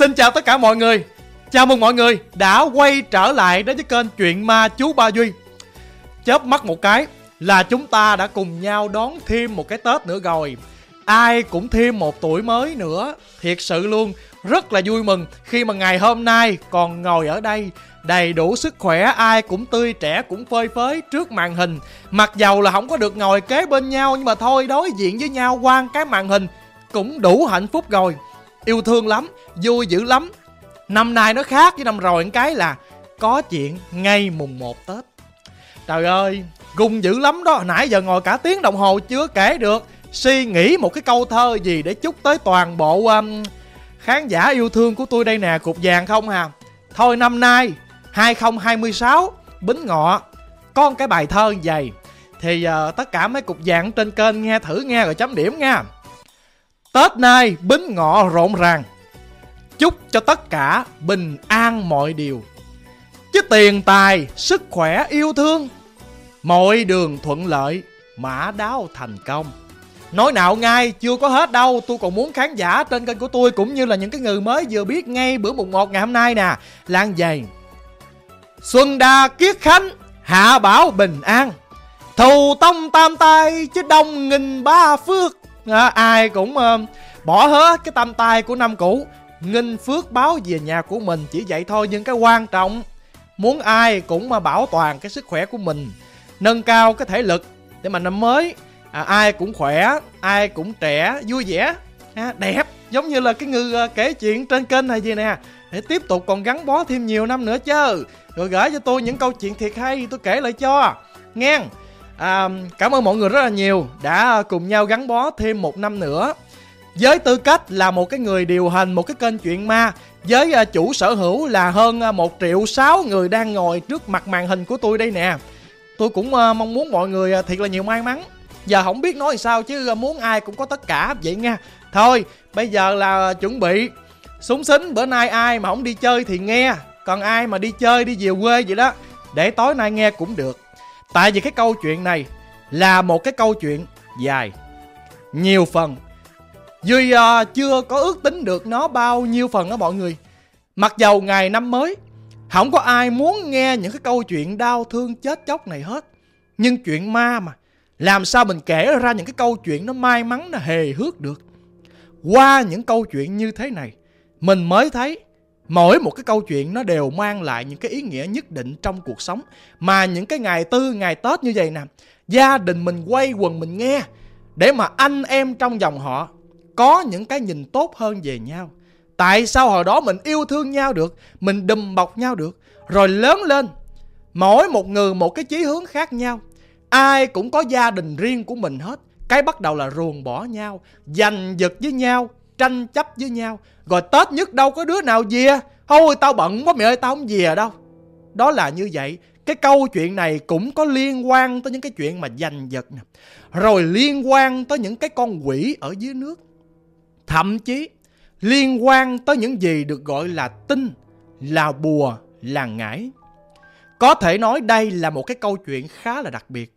Xin chào tất cả mọi người. Chào mừng mọi người đã quay trở lại đến với kênh Chuyện Ma Chú Ba Duy. Chớp mắt một cái là chúng ta đã cùng nhau đón thêm một cái Tết nữa rồi. Ai cũng thêm một tuổi mới nữa. Thiệt sự luôn, Rất là vui mừng khi mà ngày hôm nay còn ngồi ở đây, đầy đủ sức khỏe, ai cũng tươi trẻ, cũng phơi phới trước màn hình. Mặc dầu là không có được ngồi kế bên nhau, nhưng mà thôi đối diện với nhau qua cái màn hình cũng đủ hạnh phúc rồi yêu thương lắm vui dữ lắm. Năm nay nó khác với năm rồi cái là có chuyện ngay mùng 1 tết. Trời ơi gung dữ lắm đó. Nãy giờ ngồi cả tiếng đồng hồ chưa kể được. Suy nghĩ một cái câu thơ gì để chúc tới toàn bộ um, khán giả yêu thương của tôi đây nè cục vàng không hà? Thôi năm nay 2026 Bính Ngọ con cái bài thơ vậy. Thì uh, tất cả mấy cục vàng trên kênh nghe thử nghe rồi chấm điểm nha. Tết nay Bính Ngọ rộn ràng. Chúc cho tất cả bình an mọi điều. Chứ tiền tài, sức khỏe, yêu thương Mọi đường thuận lợi, mã đáo thành công. Nói nào ngay chưa có hết đâu Tôi còn muốn khán giả trên kênh của tôi Cũng như là những cái người mới vừa biết ngay bữa mùng 1 ngày hôm nay nè. Lan dày Xuân Đa kiết khánh Hạ bảo bình an. Thù tông tam tay Chứ đông nghìn ba phước à, Ai cũng uh, bỏ hết cái tâm tai của năm cũ. Nghinh phước báo về nhà của mình Chỉ vậy thôi nhưng cái quan trọng Muốn ai cũng mà bảo toàn cái sức khỏe của mình Nâng cao cái thể lực Để mà năm mới à, Ai cũng khỏe Ai cũng trẻ Vui vẻ à, Đẹp Giống như là cái người uh, kể chuyện trên kênh này gì nè. Để tiếp tục còn gắn bó thêm nhiều năm nữa chứ. Rồi gửi cho tôi những câu chuyện thiệt hay tôi kể lại cho. Nghe à, cảm ơn mọi người rất là nhiều đã cùng nhau gắn bó thêm một năm nữa. Với tư cách là một cái người điều hành một cái kênh chuyện ma với à, chủ sở hữu là hơn à, một 1 triệu 6 người đang ngồi trước mặt màn hình của tôi đây nè. Tôi cũng à, mong muốn mọi người thiệt là nhiều may mắn. Giờ không biết nói sao chứ muốn ai cũng có tất cả vậy nha. Thôi bây giờ là chuẩn bị. Súng xính bữa nay ai mà không đi chơi thì nghe còn ai mà đi chơi đi về quê vậy đó để tối nay nghe cũng được tại vì cái câu chuyện này là một cái câu chuyện dài. Nhiều phần. Duy uh, à, chưa có ước tính được nó bao nhiêu phần đó mọi người. Mặc dầu ngày năm mới không có ai muốn nghe những cái câu chuyện đau thương chết chóc này hết. Nhưng chuyện ma mà làm sao mình kể ra những cái câu chuyện nó may mắn nó hề hước được? Qua những câu chuyện như thế này mình mới thấy mỗi một cái câu chuyện nó đều mang lại những cái ý nghĩa nhất định trong cuộc sống. Mà những cái ngày tư, ngày tết như vậy nè, gia đình mình quay quần mình nghe, để mà anh em trong dòng họ có những cái nhìn tốt hơn về nhau. Tại sao hồi đó mình yêu thương nhau được, mình đùm bọc nhau được, rồi lớn lên, mỗi một người một cái chí hướng khác nhau. Ai cũng có gia đình riêng của mình hết, cái bắt đầu là ruồng bỏ nhau, giành giật với nhau tranh chấp với nhau. Rồi tết nhất đâu có đứa nào về thôi tao bận quá mẹ ơi, tao không về đâu. Đó là như vậy. Cái câu chuyện này cũng có liên quan tới những cái chuyện mà giành giật nè. Rồi liên quan tới những cái con quỷ ở dưới nước. Thậm chí liên quan tới những gì được gọi là tinh là bùa, là ngải. Có thể nói đây là một cái câu chuyện khá là đặc biệt.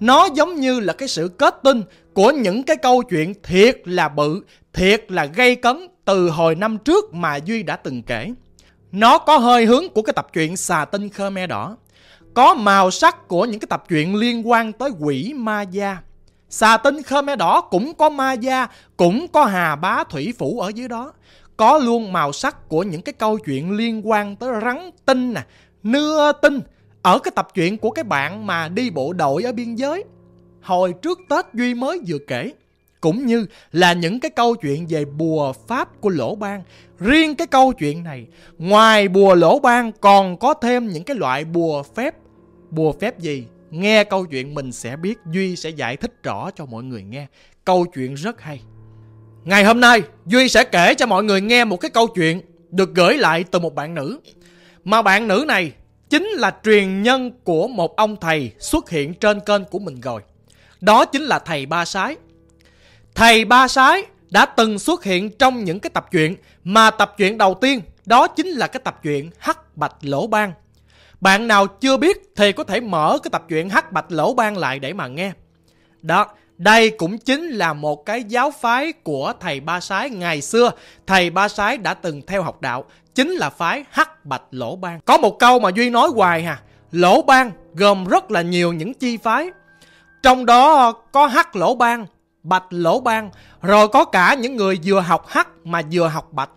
Nó giống như là cái sự kết tinh của những cái câu chuyện thiệt là bự thiệt là gây cấn từ hồi năm trước mà Duy đã từng kể. Nó có hơi hướng của cái tập truyện Xà Tinh Khmer Đỏ. Có màu sắc của những cái tập truyện liên quan tới quỷ ma gia. Xà Tinh Khmer Đỏ cũng có ma gia, cũng có hà bá thủy phủ ở dưới đó. Có luôn màu sắc của những cái câu chuyện liên quan tới rắn tinh nè, nưa tinh. Ở cái tập truyện của cái bạn mà đi bộ đội ở biên giới. Hồi trước Tết Duy mới vừa kể cũng như là những cái câu chuyện về bùa pháp của lỗ ban. Riêng cái câu chuyện này, ngoài bùa lỗ ban còn có thêm những cái loại bùa phép. Bùa phép gì? Nghe câu chuyện mình sẽ biết, Duy sẽ giải thích rõ cho mọi người nghe. Câu chuyện rất hay. Ngày hôm nay, Duy sẽ kể cho mọi người nghe một cái câu chuyện được gửi lại từ một bạn nữ. Mà bạn nữ này chính là truyền nhân của một ông thầy xuất hiện trên kênh của mình rồi. Đó chính là thầy Ba Sái. Thầy Ba Sái đã từng xuất hiện trong những cái tập truyện mà tập truyện đầu tiên đó chính là cái tập truyện Hắc Bạch Lỗ Ban. Bạn nào chưa biết thì có thể mở cái tập truyện Hắc Bạch Lỗ Ban lại để mà nghe. Đó, Đây cũng chính là một cái giáo phái của thầy Ba Sái ngày xưa. Thầy Ba Sái đã từng theo học đạo, chính là phái Hắc Bạch Lỗ Ban. Có một câu mà Duy nói hoài hà, Lỗ Ban gồm rất là nhiều những chi phái. Trong đó có Hắc Lỗ Ban, Bạch Lỗ Ban, rồi có cả những người vừa học Hắc mà vừa học Bạch.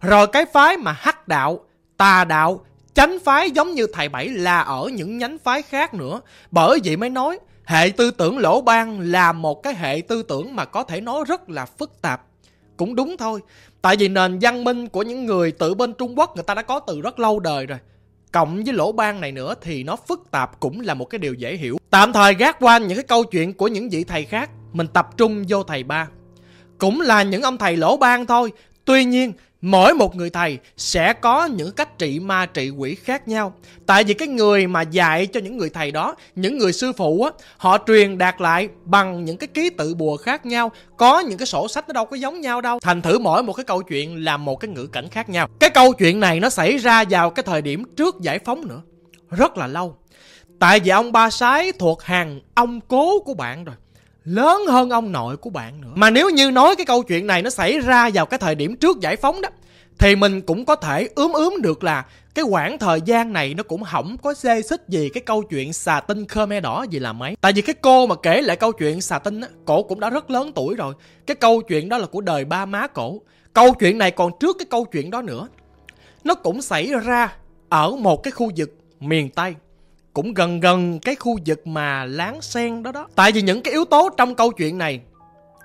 Rồi cái phái mà Hắc Đạo, Tà Đạo, Chánh phái giống như thầy Bảy là ở những nhánh phái khác nữa. Bởi vậy mới nói hệ tư tưởng lỗ ban là một cái hệ tư tưởng mà có thể nói rất là phức tạp. Cũng đúng thôi. Tại vì nền văn minh của những người tự bên Trung Quốc người ta đã có từ rất lâu đời rồi. Cộng với lỗ ban này nữa thì nó phức tạp cũng là một cái điều dễ hiểu. Tạm thời gác qua những cái câu chuyện của những vị thầy khác. Mình tập trung vô thầy ba. Cũng là những ông thầy lỗ ban thôi. Tuy nhiên Mỗi một người thầy sẽ có những cách trị ma trị quỷ khác nhau. Tại vì cái người mà dạy cho những người thầy đó, những người sư phụ á, họ truyền đạt lại bằng những cái ký tự bùa khác nhau. Có những cái sổ sách nó đâu có giống nhau đâu. Thành thử mỗi một cái câu chuyện là một cái ngữ cảnh khác nhau. Cái câu chuyện này nó xảy ra vào cái thời điểm trước giải phóng nữa. Rất là lâu. Tại vì ông Ba Sái thuộc hàng ông cố của bạn rồi lớn hơn ông nội của bạn nữa mà nếu như nói cái câu chuyện này nó xảy ra vào cái thời điểm trước giải phóng đó thì mình cũng có thể ướm ướm được là cái khoảng thời gian này nó cũng không có xê xích gì cái câu chuyện xà tinh Khmer đỏ gì là mấy. Tại vì cái cô mà kể lại câu chuyện xà tinh á, cổ cũng đã rất lớn tuổi rồi. Cái câu chuyện đó là của đời ba má cổ. Câu chuyện này còn trước cái câu chuyện đó nữa. Nó cũng xảy ra ở một cái khu vực miền Tây cũng gần gần cái khu vực mà láng sen đó đó. Tại vì những cái yếu tố trong câu chuyện này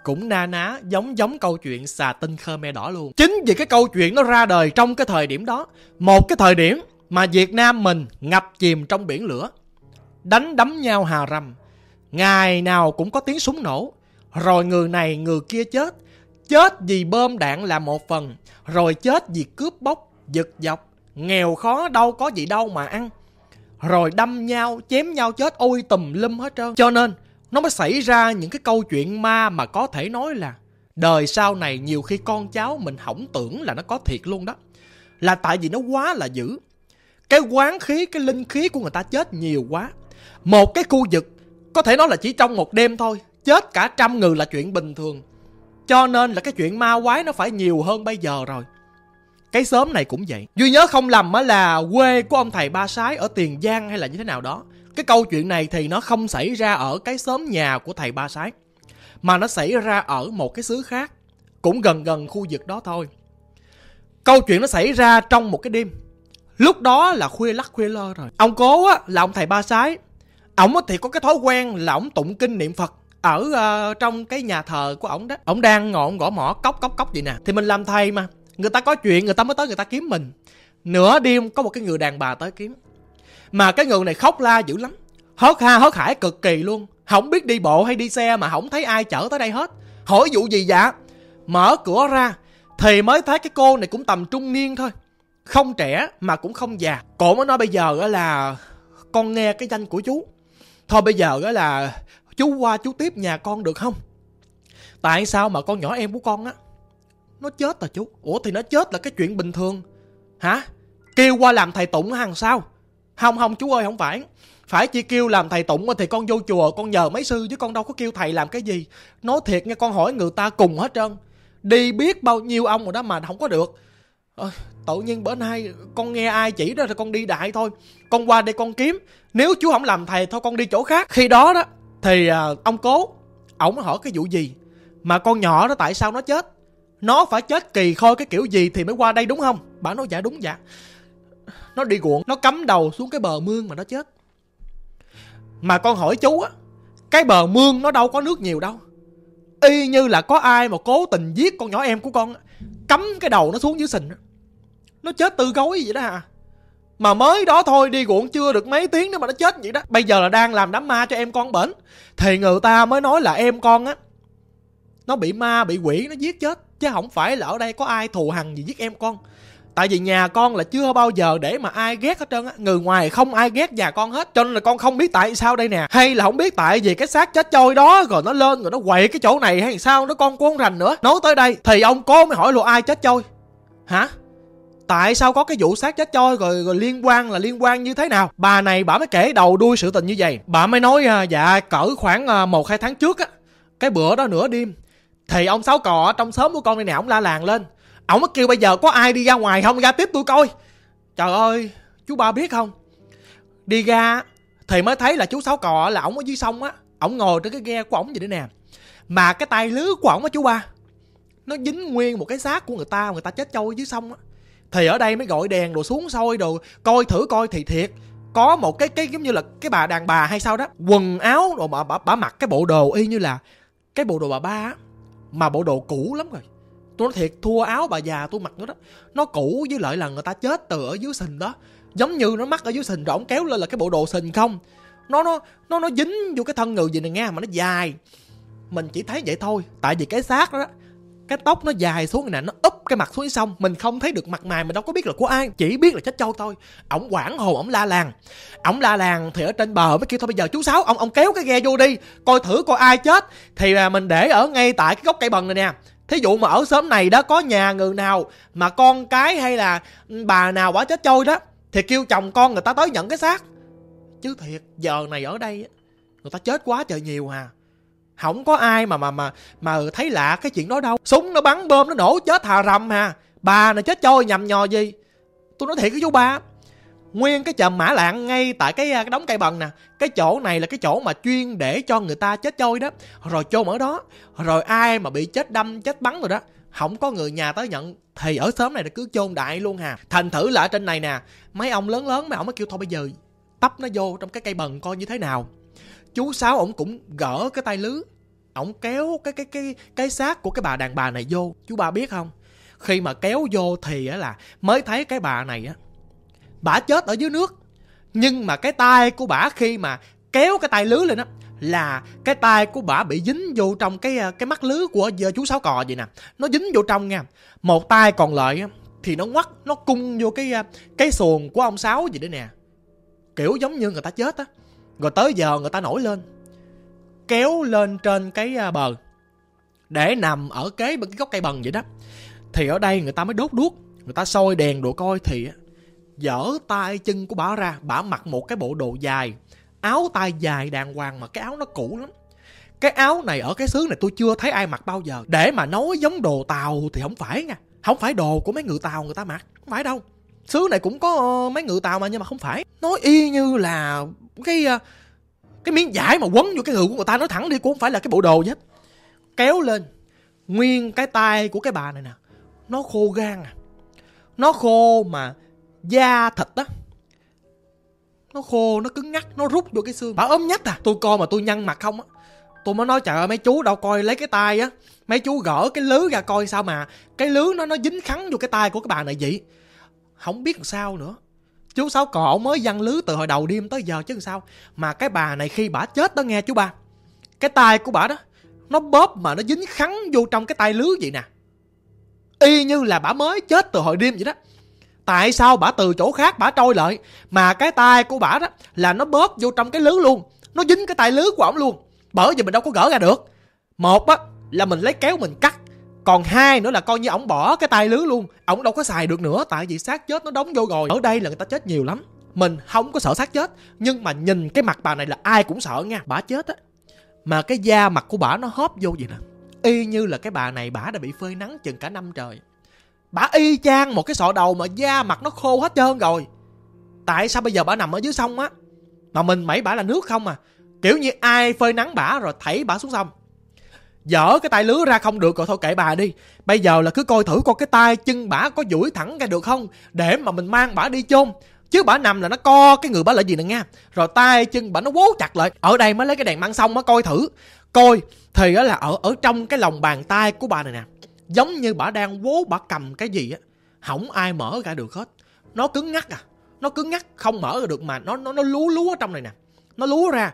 cũng na ná giống giống câu chuyện xà tinh Khmer đỏ luôn. Chính vì cái câu chuyện nó ra đời trong cái thời điểm đó, một cái thời điểm mà Việt Nam mình ngập chìm trong biển lửa, đánh đấm nhau hà rầm, ngày nào cũng có tiếng súng nổ, rồi người này người kia chết, chết vì bơm đạn là một phần, rồi chết vì cướp bóc, giật dọc, nghèo khó đâu có gì đâu mà ăn rồi đâm nhau, chém nhau chết, ôi tùm lum hết trơn. Cho nên, nó mới xảy ra những cái câu chuyện ma mà có thể nói là đời sau này nhiều khi con cháu mình hỏng tưởng là nó có thiệt luôn đó. Là tại vì nó quá là dữ. Cái quán khí, cái linh khí của người ta chết nhiều quá. Một cái khu vực, có thể nói là chỉ trong một đêm thôi, chết cả trăm người là chuyện bình thường. Cho nên là cái chuyện ma quái nó phải nhiều hơn bây giờ rồi cái xóm này cũng vậy. Duy nhớ không lầm á là quê của ông thầy ba sái ở tiền giang hay là như thế nào đó. Cái câu chuyện này thì nó không xảy ra ở cái xóm nhà của thầy ba sái mà nó xảy ra ở một cái xứ khác cũng gần gần khu vực đó thôi. Câu chuyện nó xảy ra trong một cái đêm. Lúc đó là khuya lắc khuya lơ rồi. Ông cố á là ông thầy ba sái ổng thì có cái thói quen là ổng tụng kinh niệm phật ở uh, trong cái nhà thờ của ổng đó. Ổng đang ngọn gõ mỏ cốc cốc cốc vậy nè. Thì mình làm thầy mà người ta có chuyện, người ta mới tới người ta kiếm mình. Nửa đêm có một cái người đàn bà tới kiếm. Mà cái người này khóc la dữ lắm. Hớt ha, hớt hải cực kỳ luôn. Không biết đi bộ hay đi xe mà không thấy ai chở tới đây hết. Hỏi vụ gì dạ? Mở cửa ra, thì mới thấy cái cô này cũng tầm trung niên thôi. Không trẻ mà cũng không già. Cổ mới nói bây giờ là con nghe cái danh của chú. Thôi bây giờ là chú qua chú tiếp nhà con được không? Tại sao mà con nhỏ em của con á nó chết à chú? Ủa thì nó chết là cái chuyện bình thường. Hả? Kêu qua làm thầy tụng hằng sao? Không không chú ơi không phải. Phải chỉ kêu làm thầy tụng thì con vô chùa con nhờ mấy sư chứ con đâu có kêu thầy làm cái gì. Nói thiệt nha con hỏi người ta cùng hết trơn. Đi biết bao nhiêu ông rồi đó mà không có được. À, tự nhiên bữa nay con nghe ai chỉ đó thì con đi đại thôi. Con qua đây con kiếm. Nếu chú không làm thầy thôi con đi chỗ khác. Khi đó đó thì à, ông cố ổng hỏi cái vụ gì? Mà con nhỏ đó tại sao nó chết? Nó phải chết kỳ khôi cái kiểu gì thì mới qua đây đúng không? Bà nói dạ đúng dạ. Nó đi cuộn, nó cắm đầu xuống cái bờ mương mà nó chết. Mà con hỏi chú á, cái bờ mương nó đâu có nước nhiều đâu. Y như là có ai mà cố tình giết con nhỏ em của con cắm cái đầu nó xuống dưới sình nó chết tư gối vậy đó à mà mới đó thôi, đi ruộng chưa được mấy tiếng nữa mà nó chết vậy đó. Bây giờ là đang làm đám ma cho em con bển thì người ta mới nói là em con á, nó bị ma, bị quỷ, nó giết chết chứ không phải là ở đây có ai thù hằn gì giết em con. Tại vì nhà con là chưa bao giờ để mà ai ghét hết trơn á. Người ngoài không ai ghét nhà con hết cho nên là con không biết tại sao đây nè. Hay là không biết tại vì cái xác chết trôi đó rồi nó lên rồi nó quậy cái chỗ này hay sao nó con cũng không rành nữa. Nói tới đây thì ông cố mới hỏi luôn ai chết trôi? Hả? Tại sao có cái vụ xác chết trôi rồi, rồi liên quan là liên quan như thế nào? Bà này bà mới kể đầu đuôi sự tình như vậy. Bà mới nói à, dạ cỡ khoảng à, một hai tháng trước á cái bữa đó nửa đêm thì ông sáu cò ở trong xóm của con đây nè ông la làng lên. Ông mới kêu bây giờ có ai đi ra ngoài không? Ra tiếp tôi coi. Trời ơi chú ba biết không? Đi ra thì mới thấy là chú sáu cò là ổng ở dưới sông á. Ổng ngồi trên cái ghe của ổng vậy đó nè. Mà cái tay lứa của ổng á chú ba nó dính nguyên một cái xác của người ta người ta chết trôi dưới sông á. Thì ở đây mới gọi đèn đồ xuống sôi đồ coi thử coi thì thiệt. Có một cái cái giống như là cái bà đàn bà hay sao đó quần áo rồi bà, bà, bà mặc cái bộ đồ y như là cái bộ đồ bà ba á mà bộ đồ cũ lắm rồi. Tôi nói thiệt thua áo bà già tôi mặc nữa đó. Nó cũ với lại là người ta chết từ ở dưới sình đó. Giống như nó mắc ở dưới sình rồi ổng kéo lên là cái bộ đồ sình không? Nó nó nó nó dính vô cái thân người gì này nghe mà nó dài. Mình chỉ thấy vậy thôi. Tại vì cái xác đó, đó cái tóc nó dài xuống nè, nó úp cái mặt xuống sông. Mình không thấy được mặt mày, mình đâu có biết là của ai. Chỉ biết là chết trâu thôi. Ổng quảng hồn ổng la làng. Ổng la làng thì ở trên bờ mới kêu thôi, bây giờ chú sáu, ông ông kéo cái ghe vô đi, coi thử coi ai chết. Thì à, mình để ở ngay tại cái gốc cây bần này nè. Thí dụ mà ở xóm này đó có nhà người nào mà con cái hay là bà nào quả chết trôi đó, thì kêu chồng con người ta tới nhận cái xác. Chứ thiệt, giờ này ở đây người ta chết quá trời nhiều hà không có ai mà mà mà mà thấy lạ cái chuyện đó đâu. Súng nó bắn bơm nó nổ, chết thà rầm hà. Bà này chết trôi nhầm nhò gì? Tôi nói thiệt với chú ba. Nguyên cái chầm mã lạng ngay tại cái cái đống cây bần nè. Cái chỗ này là cái chỗ mà chuyên để cho người ta chết trôi đó. Rồi chôn ở đó. Rồi ai mà bị chết đâm, chết bắn rồi đó, không có người nhà tới nhận. Thì ở xóm này là cứ chôn đại luôn hà. Thành thử là ở trên này nè, mấy ông lớn lớn mà ông mới kêu thôi bây giờ, tấp nó vô trong cái cây bần coi như thế nào chú sáu ổng cũng gỡ cái tay lưới ổng kéo cái cái cái cái xác của cái bà đàn bà này vô. Chú ba biết không? Khi mà kéo vô thì á là mới thấy cái bà này á bả chết ở dưới nước. Nhưng mà cái tay của bả khi mà kéo cái tay lưới lên á là cái tay của bả bị dính vô trong cái ờ, cái mắt lưới của giờ chú sáu cò vậy nè. Nó dính vô trong nha. Một tay còn lại á thì nó ngoắt, nó cung vô cái ờ, cái xuồng của ông sáu gì đấy nè. Kiểu giống như người ta chết á rồi tới giờ người ta nổi lên, kéo lên trên cái à, bờ, để nằm ở kế bên cái gốc cây bần vậy đó. Thì ở đây người ta mới đốt đuốc, người ta soi đèn đồ coi thì dở tay chân của bà ra, bà mặc một cái bộ đồ dài, áo tay dài đàng hoàng mà cái áo nó cũ lắm. Cái áo này ở cái xứ này tôi chưa thấy ai mặc bao giờ. Để mà nói giống đồ tàu thì không phải nha, không phải đồ của mấy người tàu người ta mặc, không phải đâu xứ này cũng có ờ, mấy người tàu mà, nhưng mà không phải. Nói y như là cái ờ, cái miếng vải mà quấn vô cái người của người ta, nói thẳng đi, cũng không phải là cái bộ đồ gì hết. Kéo lên, nguyên cái tay của cái bà này nè, nó khô gan à. Nó khô mà da thịt á. Nó khô, nó cứng ngắc, nó rút vô cái xương. Bà ốm nhất à. Tôi coi mà tôi nhăn mặt không á. Tôi mới nói, trời ơi, mấy chú đâu coi lấy cái tay á. Mấy chú gỡ cái lưới ra coi sao mà cái lưới nó nó dính khắn vô cái tay của cái bà này vậy không biết làm sao nữa. Chú sáu cọ mới văng lưới từ hồi đầu đêm tới giờ chứ sao. Mà cái bà này khi bà chết đó nghe chú ba. Cái tay của bà đó, nó bóp mà nó dính khắn vô trong cái tay lưới vậy nè. Y như là bà mới chết từ hồi đêm vậy đó. Tại sao bà từ chỗ khác bà trôi lại, mà cái tay của bà đó là nó bóp vô trong cái lưới luôn. Nó dính cái tay lưới của ổng luôn. Bởi vì mình đâu có gỡ ra được. Một á, là mình lấy kéo mình cắt còn hai nữa là coi như ổng bỏ cái tay lưới luôn. Ổng đâu có xài được nữa, tại vì xác chết nó đóng vô rồi. Ở đây là người ta chết nhiều lắm. Mình không có sợ xác chết, nhưng mà nhìn cái mặt bà này là ai cũng sợ nha. Bà chết á. Mà cái da mặt của bà nó hóp vô vậy nè. Y như là cái bà này bà đã bị phơi nắng chừng cả năm trời. Bà y chang một cái sọ đầu mà da mặt nó khô hết trơn rồi. Tại sao bây giờ bà nằm ở dưới sông á? Mà mình mẩy bà là nước không à. Kiểu như ai phơi nắng bả rồi thảy bả xuống sông dở cái tay lứa ra không được rồi thôi kệ bà đi. Bây giờ là cứ coi thử coi cái tay chân bả có duỗi thẳng ra được không, để mà mình mang bả đi chôn. Chứ bả nằm là nó co cái người bả lại gì nè nha. Rồi tay chân bả nó quố chặt lại. Ở đây mới lấy cái đèn mang xong mới coi thử. Coi, thì á là ở ở trong cái lòng bàn tay của bà này nè, giống như bả đang quố bả cầm cái gì á không ai mở ra được hết. Nó cứng ngắc à nó cứng ngắc không mở ra được mà nó nó nó lú lú ở trong này nè, nó lú ra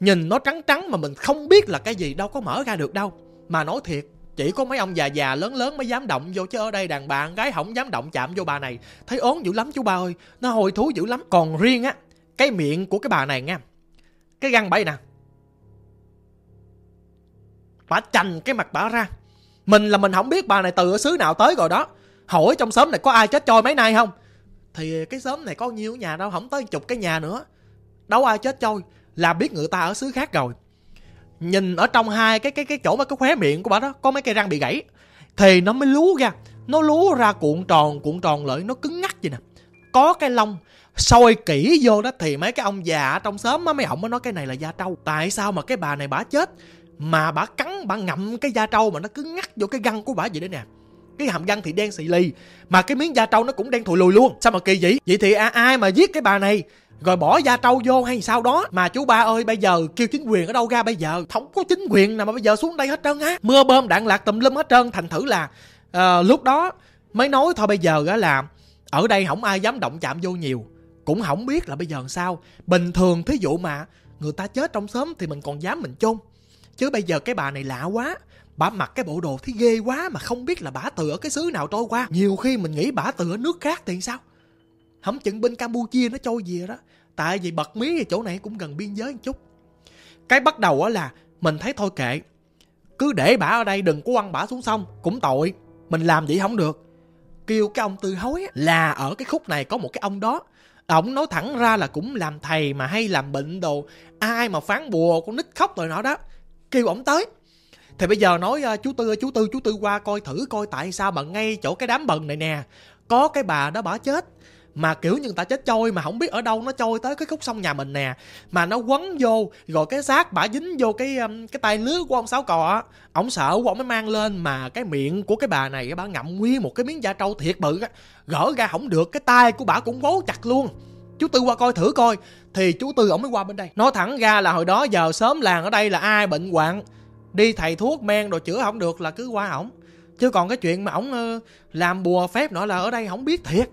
nhìn nó trắng trắng mà mình không biết là cái gì, đâu có mở ra được đâu. Mà nói thiệt, chỉ có mấy ông già già lớn lớn mới dám động vô chứ ở đây đàn bà gái không dám động chạm vô bà này. Thấy ốm dữ lắm chú ba ơi, nó hồi thú dữ lắm. Còn riêng á, cái miệng của cái bà này nha, cái răng bẫy nè, bà chành cái mặt bà ra. Mình là mình không biết bà này từ ở xứ nào tới rồi đó. Hỏi trong xóm này có ai chết trôi mấy nay không? Thì cái xóm này có nhiêu nhà đâu, không tới chục cái nhà nữa. Đâu ai chết trôi là biết người ta ở xứ khác rồi. Nhìn ở trong hai cái cái cái chỗ mà cái khóe miệng của bà đó, có mấy cây răng bị gãy, thì nó mới lú ra. Nó lú ra cuộn tròn cuộn tròn lại, nó cứng ngắc vậy nè. Có cái lông soi kỹ vô đó thì mấy cái ông già ở trong xóm á, mấy ông mới nói cái này là da trâu. Tại sao mà cái bà này bả chết? Mà bả cắn bả ngậm cái da trâu mà nó cứng ngắt vô cái găng của bả vậy đấy nè. Cái hàm răng thì đen xì lì, mà cái miếng da trâu nó cũng đen thùi lùi luôn. Sao mà kỳ vậy? Vậy thì ai mà giết cái bà này? Rồi bỏ da trâu vô hay sao đó. Mà chú ba ơi bây giờ kêu chính quyền ở đâu ra bây giờ? Không có chính quyền nào mà bây giờ xuống đây hết trơn á. Mưa bơm đạn lạc tùm lum hết trơn. Thành thử là uh, lúc đó mới nói thôi bây giờ á là ở đây không ai dám động chạm vô nhiều. Cũng không biết là bây giờ sao. Bình thường thí dụ mà người ta chết trong xóm thì mình còn dám mình chôn. Chứ bây giờ cái bà này lạ quá. Bà mặc cái bộ đồ thấy ghê quá mà không biết là bà từ ở cái xứ nào trôi qua. Nhiều khi mình nghĩ bà từ ở nước khác thì sao? Không chừng bên campuchia nó trôi về đó. Tại vì bật mí thì chỗ này cũng gần biên giới một chút. Cái bắt đầu á là mình thấy thôi kệ. Cứ để bả ở đây, đừng có quăng bả xuống sông. Cũng tội. Mình làm vậy không được. Kêu cái ông tư hối là ở cái khúc này có một cái ông đó. Ổng nói thẳng ra là cũng làm thầy mà hay làm bệnh đồ. Ai mà phán bùa con nít khóc rồi nọ đó. Kêu ổng tới. Thì bây giờ nói à, chú tư chú tư chú tư qua coi thử coi tại sao mà ngay chỗ cái đám bần này nè. Có cái bà đó bả chết mà kiểu như người ta chết trôi mà không biết ở đâu nó trôi tới cái khúc sông nhà mình nè. Mà nó quấn vô, rồi cái xác bả dính vô cái um, cái tay lưới của ông sáu cò á. Ổng sợ của ông mới mang lên mà cái miệng của cái bà này bả ngậm nguyên một cái miếng da trâu thiệt bự á. Gỡ ra không được, cái tay của bả cũng bấu chặt luôn. Chú tư qua coi thử coi. Thì chú tư ổng mới qua bên đây. Nói thẳng ra là hồi đó giờ sớm làng ở đây là ai bệnh hoạn. Đi thầy thuốc, men đồ chữa không được là cứ qua ổng. Chứ còn cái chuyện mà ổng làm bùa phép nữa là ở đây không biết thiệt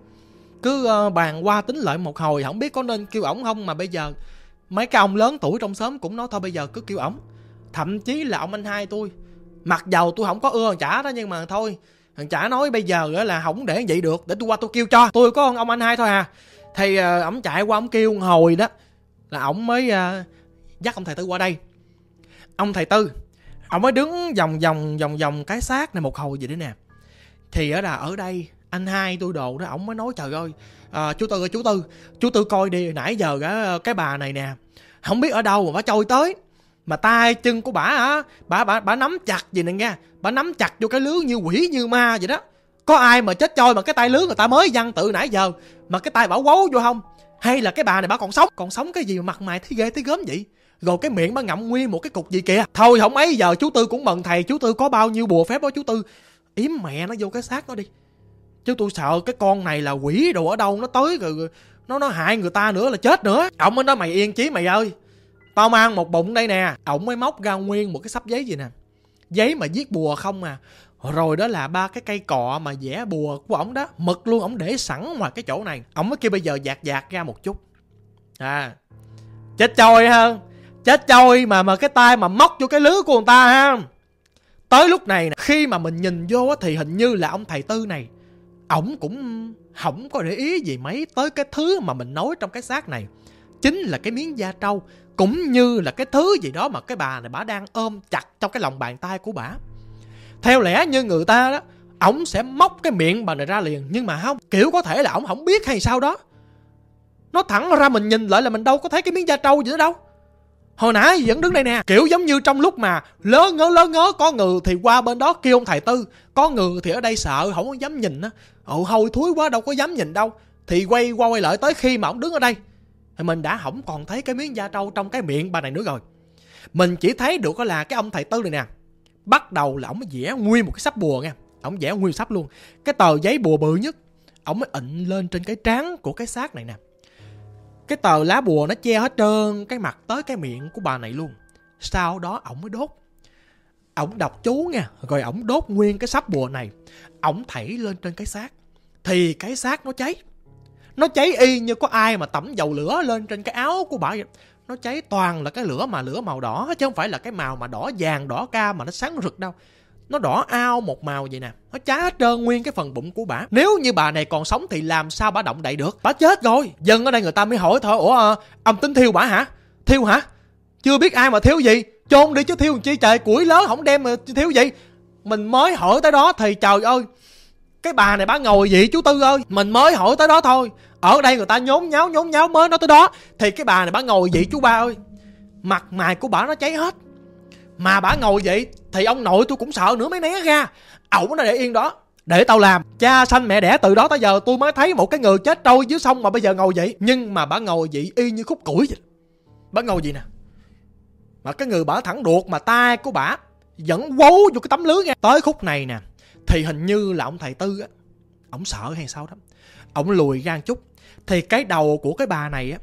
cứ ờ, bàn qua tính lại một hồi, không biết có nên kêu ổng không mà bây giờ mấy cái ông lớn tuổi trong xóm cũng nói thôi bây giờ cứ kêu ổng. Thậm chí là ông anh hai tôi. Mặc dầu tôi không có ưa thằng chả đó nhưng mà thôi, thằng chả nói bây giờ là không để vậy được, để tôi qua tôi kêu cho. Tôi có ông anh hai thôi à. Thì ờ, ổng chạy qua ổng kêu hồi đó là ổng mới ờ, dắt ông thầy tư qua đây. Ông thầy tư, ông mới đứng vòng vòng vòng vòng cái xác này một hồi vậy đấy nè. Thì ở là ở đây anh hai tôi đồ đó ổng mới nói trời ơi à, chú tư ơi chú tư chú tư coi đi nãy giờ cái, cái bà này nè không biết ở đâu mà bà trôi tới. Mà tay chân của bà á bà bà bà nắm chặt gì nè nghe bà nắm chặt vô cái lưới như quỷ như ma vậy đó. Có ai mà chết trôi mà cái tay lưới người ta mới văng tự nãy giờ mà cái tay bảo quấu vô không? Hay là cái bà này bà còn sống? Còn sống cái gì mà mặt mày thấy ghê thấy gớm vậy? Rồi cái miệng bà ngậm nguyên một cái cục gì kìa. Thôi không ấy giờ chú tư cũng mừng thầy chú tư có bao nhiêu bùa phép đó chú tư. Yếm mẹ nó vô cái xác nó đi chứ tôi sợ cái con này là quỷ đồ ở đâu, nó tới rồi nó nó hại người ta nữa là chết nữa. Ổng mới nói, mày yên chí, mày ơi. Tao mang một bụng đây nè. Ổng mới móc ra nguyên một cái sắp giấy gì nè. Giấy mà viết bùa không à. Rồi đó là ba cái cây cọ mà vẽ bùa của ổng đó. Mực luôn, ổng để sẵn ngoài cái chỗ này. Ổng mới kêu, bây giờ dạt dạt ra một chút. À chết trôi ha. Chết trôi mà mà cái tay mà móc vô cái lứa của người ta ha. Tới lúc này khi mà mình nhìn vô thì hình như là ông thầy tư này ổng cũng không có để ý gì mấy tới cái thứ mà mình nói trong cái xác này. Chính là cái miếng da trâu, cũng như là cái thứ gì đó mà cái bà này bà đang ôm chặt trong cái lòng bàn tay của bà. Theo lẽ như người ta đó, ổng sẽ móc cái miệng bà này ra liền, nhưng mà không, kiểu có thể là ổng không biết hay sao đó. Nó thẳng ra mình nhìn lại là mình đâu có thấy cái miếng da trâu gì nữa đâu hồi nãy vẫn đứng đây nè, kiểu giống như trong lúc mà lớ ngớ lớ ngớ, có người thì qua bên đó kêu ông thầy tư, có người thì ở đây sợ, không có dám nhìn á. Ồ, hôi thúi quá, đâu có dám nhìn đâu. Thì quay qua quay lại tới khi mà ông đứng ở đây, thì mình đã không còn thấy cái miếng da trâu trong cái miệng bà này nữa rồi. Mình chỉ thấy được là cái ông thầy tư này nè, bắt đầu là ổng vẽ nguyên một cái sắp bùa nha ổng vẽ nguyên sắp luôn. Cái tờ giấy bùa bự nhất ổng mới ịnh lên trên cái trán của cái xác này nè cái tờ lá bùa nó che hết trơn cái mặt tới cái miệng của bà này luôn. Sau đó ổng mới đốt. Ổng đọc chú nha rồi ổng đốt nguyên cái sắp bùa này. Ổng thảy lên trên cái xác. Thì cái xác nó cháy. Nó cháy y như có ai mà tẩm dầu lửa lên trên cái áo của bà vậy. Nó cháy toàn là cái lửa mà lửa màu đỏ, chứ không phải là cái màu mà đỏ vàng, đỏ ca mà nó sáng rực đâu nó đỏ ao một màu vậy nè. Nó cháy hết trơn nguyên cái phần bụng của bà. Nếu như bà này còn sống thì làm sao bà động đậy được? Bà chết rồi. Dân ở đây người ta mới hỏi thôi. Ủa ông tính thiêu bà hả? Thiêu hả? Chưa biết ai mà thiếu gì. Chôn đi chứ thiêu chi trời. Củi lớn không đem mà thiếu gì mình mới hỏi tới đó thì trời ơi. Cái bà này bà ngồi vậy chú tư ơi? Mình mới hỏi tới đó thôi. Ở đây người ta nhốn nháo nhốn nháo mới nói tới đó. Thì cái bà này bà ngồi vậy chú ba ơi. Mặt mày của bà nó cháy hết. Mà bà ngồi vậy thì ông nội tôi cũng sợ nữa, mới né ra. Ổng nó để yên đó, để tao làm. Cha sanh mẹ đẻ từ đó tới giờ tôi mới thấy một cái người chết trôi dưới sông mà bây giờ ngồi vậy. Nhưng mà bà ngồi vậy y như khúc củi vậy. Bà ngồi vậy nè. Mà cái người bả thẳng ruột mà tay của bả vẫn quấu vô cái tấm lưới nghe. Tới khúc này nè, thì hình như là ông thầy tư á, ổng sợ hay sao đó. Ổng lùi ra một chút, thì cái đầu của cái bà này á,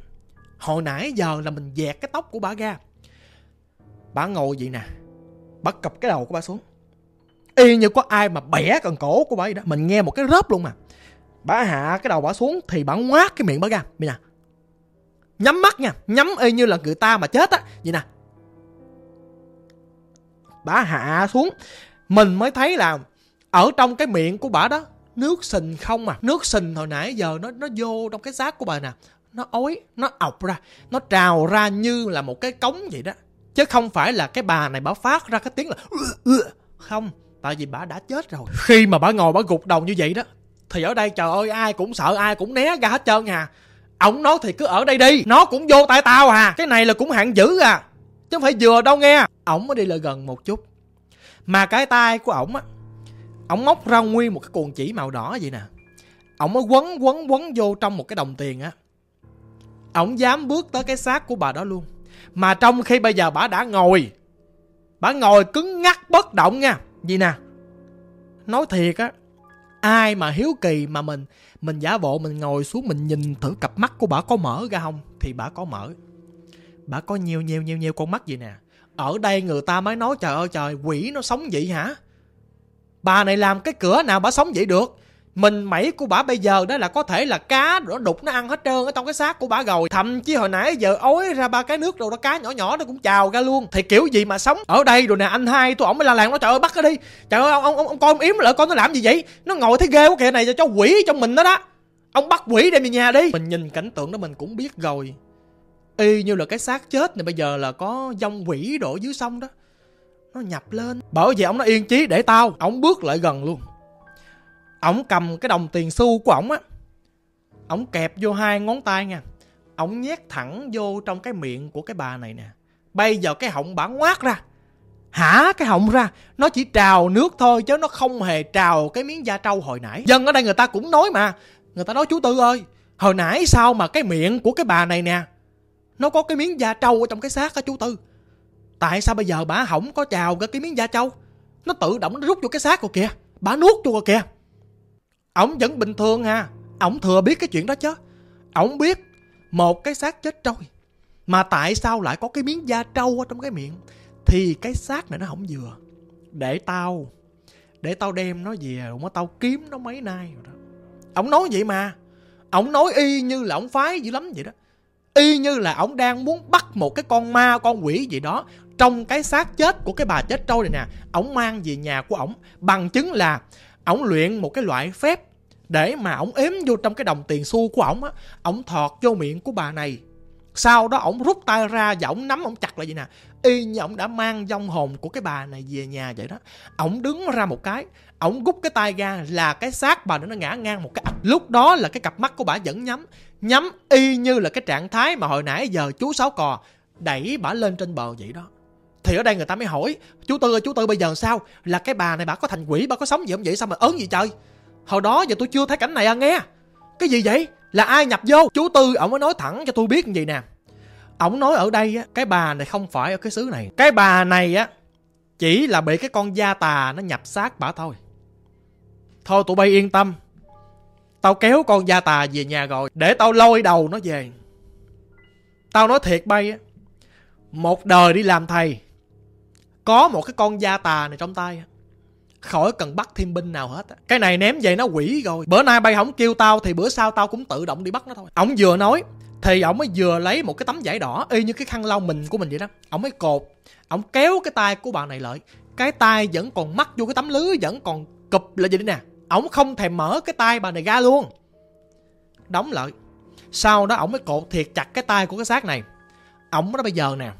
hồi nãy giờ là mình dẹt cái tóc của bà ra. Bà ngồi vậy nè bà cặp cái đầu của bà xuống. Y như có ai mà bẻ cần cổ của bà vậy đó. Mình nghe một cái rớp luôn mà. Bà hạ cái đầu bà xuống thì bà ngoát cái miệng bà ra. Vậy nè. Nhắm mắt nha. Nhắm y như là người ta mà chết á. Vậy nè. Bà hạ xuống. Mình mới thấy là ở trong cái miệng của bà đó, nước sình không à nước sình hồi nãy giờ nó nó vô trong cái xác của bà nè. Nó ối nó ọc ra. Nó trào ra như là một cái cống vậy đó chứ không phải là cái bà này bà phát ra cái tiếng là không tại vì bà đã chết rồi. Khi mà bà ngồi bà gục đầu như vậy đó thì ở đây trời ơi ai cũng sợ ai cũng né ra hết trơn à. Ổng nói thì cứ ở đây đi nó cũng vô tại tao à. Cái này là cũng hạng dữ à chứ không phải vừa đâu nghe. Ổng mới đi lại gần một chút mà cái tay của ổng á ổng móc ra nguyên một cái cuồng chỉ màu đỏ vậy nè. Ổng mới quấn quấn quấn vô trong một cái đồng tiền á. Ổng dám bước tới cái xác của bà đó luôn mà trong khi bây giờ bà đã ngồi, bà ngồi cứng ngắc bất động nha. Gì nè? Nói thiệt á, ai mà hiếu kỳ mà mình mình giả bộ mình ngồi xuống mình nhìn thử cặp mắt của bà có mở ra không? Thì bà có mở. Bà có nhiều nhiều nhiều nhiều con mắt gì nè? Ở đây người ta mới nói, trời ơi, trời, quỷ nó sống vậy hả? Bà này làm cái cửa nào bà sống vậy được? Mình mẩy của bà bây giờ đó là có thể là cá nó đục nó ăn hết trơn ở trong cái xác của bà rồi. Thậm chí hồi nãy giờ ối ra ba cái nước rồi đó cá nhỏ nhỏ nó cũng chào ra luôn. Thì kiểu gì mà sống? Ở đây rồi nè anh hai tôi ổng mới la làng nó trời ơi bắt nó đi. Trời ơi ông ông ông, ông coi ông yếm lại con nó làm gì vậy? Nó ngồi thấy ghê quá kìa này cho quỷ trong mình đó đó. Ông bắt quỷ đem về nhà đi. Mình nhìn cảnh tượng đó mình cũng biết rồi. Y như là cái xác chết này bây giờ là có dông quỷ đổ dưới sông đó. Nó nhập lên. Bởi vì ông nó yên chí để tao ông bước lại gần luôn ổng cầm cái đồng tiền xu của ổng á, ổng kẹp vô hai ngón tay nha. Ổng nhét thẳng vô trong cái miệng của cái bà này nè. Bây giờ cái họng bả ngoát ra, hả cái họng ra, nó chỉ trào nước thôi chứ nó không hề trào cái miếng da trâu hồi nãy. Dân ở đây người ta cũng nói mà, người ta nói chú tư ơi, hồi nãy sao mà cái miệng của cái bà này nè, nó có cái miếng da trâu ở trong cái xác á chú tư. Tại sao bây giờ bà không có trào cái miếng da trâu? Nó tự động nó rút vô cái xác rồi kìa, bà nuốt vô rồi kìa ổng vẫn bình thường à. Ổng thừa biết cái chuyện đó chứ. Ổng biết một cái xác chết trôi, mà tại sao lại có cái miếng da trâu ở trong cái miệng, thì cái xác này nó không vừa. Để tao để tao đem nó về rồi tao kiếm nó mấy nay rồi đó. Ổng nói vậy mà. Ổng nói y như là ổng phái dữ lắm vậy đó. Y như là ổng đang muốn bắt một cái con ma, con quỷ gì đó trong cái xác chết của cái bà chết trôi này nè. Ổng mang về nhà của ổng, bằng chứng là ổng luyện một cái loại phép để mà ổng ếm vô trong cái đồng tiền xu của ổng á. Ổng thọt vô miệng của bà này. Sau đó ổng rút tay ra và ổng nắm, ổng chặt lại vậy nè. Y như ổng đã mang vong hồn của cái bà này về nhà vậy đó. Ổng đứng ra một cái, ổng gút cái tay ra là cái xác bà nó ngã ngang một cái. Lúc đó là cái cặp mắt của bà vẫn nhắm. Nhắm y như là cái trạng thái mà hồi nãy giờ chú sáu cò đẩy bà lên trên bờ vậy đó thì ở đây người ta mới hỏi, chú tư ơi, chú tư bây giờ sao? Là cái bà này bà có thành quỷ, bà có sống gì không vậy? Sao mà ớn gì trời? Hồi đó giờ tôi chưa thấy cảnh này à nghe. Cái gì vậy? Là ai nhập vô? Chú tư ổng mới nói thẳng cho tôi biết gì nè. Ổng nói ở đây á, cái bà này không phải ở cái xứ này. Cái bà này á, chỉ là bị cái con da tà nó nhập xác bà thôi. Thôi tụi bay yên tâm. Tao kéo con da tà về nhà rồi, để tao lôi đầu nó về. Tao nói thiệt bay á, một đời đi làm thầy có một cái con da tà này trong tay. Khỏi cần bắt thêm binh nào hết cái này ném về nó quỷ rồi. Bữa nay bay không kêu tao thì bữa sau tao cũng tự động đi bắt nó thôi. Ổng vừa nói thì ổng mới vừa lấy một cái tấm vải đỏ y như cái khăn lau mình của mình vậy đó. Ổng mới cột ổng kéo cái tay của bà này lại. Cái tay vẫn còn mắc vô cái tấm lưới, vẫn còn cụp lại vậy nè. Ổng không thèm mở cái tay bà này ra luôn. Đóng lại. Sau đó ổng mới cột thiệt chặt cái tay của cái xác này. Ổng nói bây giờ nè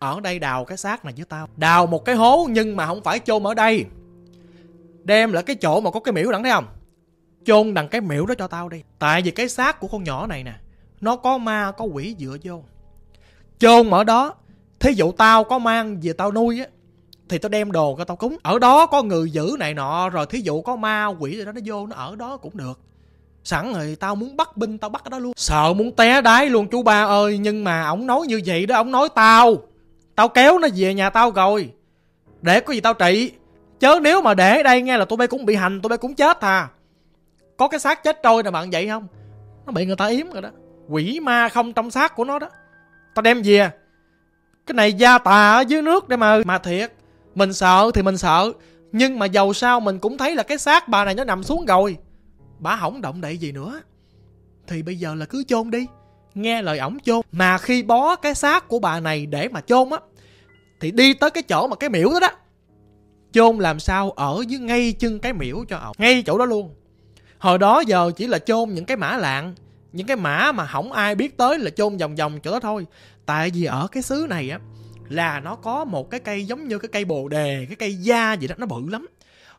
ở đây đào cái xác này với tao. Đào một cái hố nhưng mà không phải chôn ở đây. Đem lại cái chỗ mà có cái miễu đẳng thấy không? Chôn đằng cái miễu đó cho tao đi. Tại vì cái xác của con nhỏ này nè, nó có ma, có quỷ dựa vô. Chôn ở đó, thí dụ tao có mang về tao nuôi á, thì tao đem đồ cho tao cúng. Ở đó có người giữ này nọ, rồi thí dụ có ma, quỷ gì đó, nó vô, nó ở đó cũng được. Sẵn rồi tao muốn bắt binh tao bắt ở đó luôn. Sợ muốn té đái luôn, chú ba ơi, nhưng mà ổng nói như vậy đó, ổng nói tao tao kéo nó về nhà tao rồi. Để có gì tao trị. Chớ nếu mà để đây nghe là tụi bay cũng bị hành, tụi bay cũng chết à có cái xác chết trôi nè bạn, vậy không? Nó bị người ta yếm rồi đó. Quỷ ma không trong xác của nó đó. Tao đem về. Cái này gia tà ở dưới nước để mà mà thiệt. Mình sợ thì mình sợ. Nhưng mà dầu sao mình cũng thấy là cái xác bà này nó nằm xuống rồi. Bà không động đậy gì nữa. Thì bây giờ là cứ chôn đi. Nghe lời ổng chôn. Mà khi bó cái xác của bà này để mà chôn á thì đi tới cái chỗ mà cái miễu đó đó chôn làm sao ở dưới ngay chân cái miễu cho ổng ngay chỗ đó luôn. Hồi đó giờ chỉ là chôn những cái mã lạng những cái mã mà không ai biết tới là chôn vòng vòng chỗ đó thôi. Tại vì ở cái xứ này á là nó có một cái cây giống như cái cây bồ đề cái cây da gì đó nó bự lắm.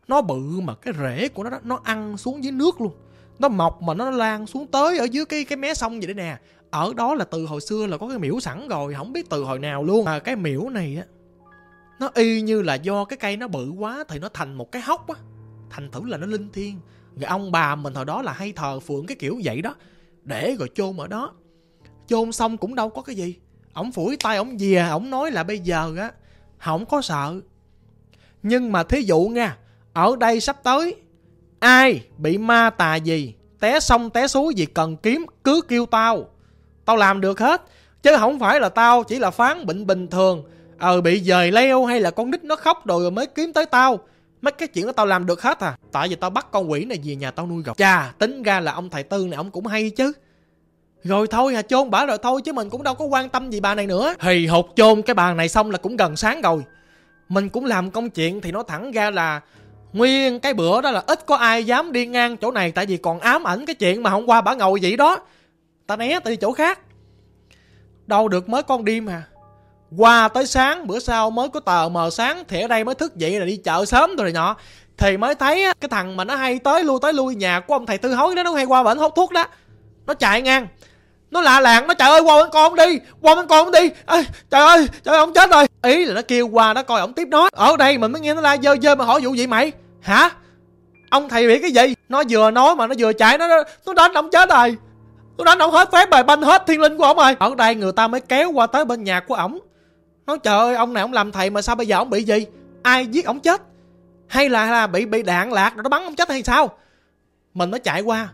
Nó bự mà cái rễ của nó đó, nó ăn xuống dưới nước luôn. Nó mọc mà nó lan xuống tới ở dưới cái cái mé sông vậy đấy nè ở đó là từ hồi xưa là có cái miễu sẵn rồi, không biết từ hồi nào luôn. Mà cái miễu này á, nó y như là do cái cây nó bự quá thì nó thành một cái hốc á. Thành thử là nó linh thiêng. Người ông bà mình hồi đó là hay thờ phượng cái kiểu vậy đó. Để rồi chôn ở đó. Chôn xong cũng đâu có cái gì. Ổng phủi tay ổng về ổng nói là bây giờ á, không có sợ. Nhưng mà thí dụ nha, ở đây sắp tới, ai bị ma tà gì, té sông té suối gì cần kiếm, cứ kêu tao tao làm được hết. Chứ không phải là tao chỉ là phán bệnh bình thường. Ờ bị dời leo hay là con nít nó khóc rồi mới kiếm tới tao. Mấy cái chuyện đó tao làm được hết à. Tại vì tao bắt con quỷ này về nhà tao nuôi gọc. Chà, tính ra là ông thầy tư này ông cũng hay chứ. Rồi thôi à chôn bả rồi thôi chứ mình cũng đâu có quan tâm gì bà này nữa. Thì hột chôn cái bà này xong là cũng gần sáng rồi. Mình cũng làm công chuyện thì nó thẳng ra là nguyên cái bữa đó là ít có ai dám đi ngang chỗ này tại vì còn ám ảnh cái chuyện mà hôm qua bà ngồi vậy đó ta né từ chỗ khác. Đâu được mới con đêm à qua tới sáng bữa sau mới có tờ mờ sáng thì ở đây mới thức dậy là đi chợ sớm rồi nhỏ thì mới thấy cái thằng mà nó hay tới lui tới lui nhà của ông thầy tư hối đó nó hay qua bệnh hút thuốc đó. Nó chạy ngang. Nó lạ làng nó trời ơi qua bên con đi qua bên con đi. Ê, trời ơi trời ơi ông chết rồi. Ý là nó kêu qua nó coi ổng tiếp nói. Ở đây mình mới nghe nó la dơ dơ mà hỏi vụ gì mày? Hả? Ông thầy bị cái gì? Nó vừa nói mà nó vừa chạy nó nó đánh ông chết rồi nó đánh ổng hết phép bài banh hết thiên linh của ổng rồi. Ở đây người ta mới kéo qua tới bên nhà của ổng. Nói trời ơi ông này ông làm thầy mà sao bây giờ ông bị gì? Ai giết ổng chết? Hay là, là bị bị đạn lạc rồi nó bắn ông chết hay sao? Mình mới chạy qua.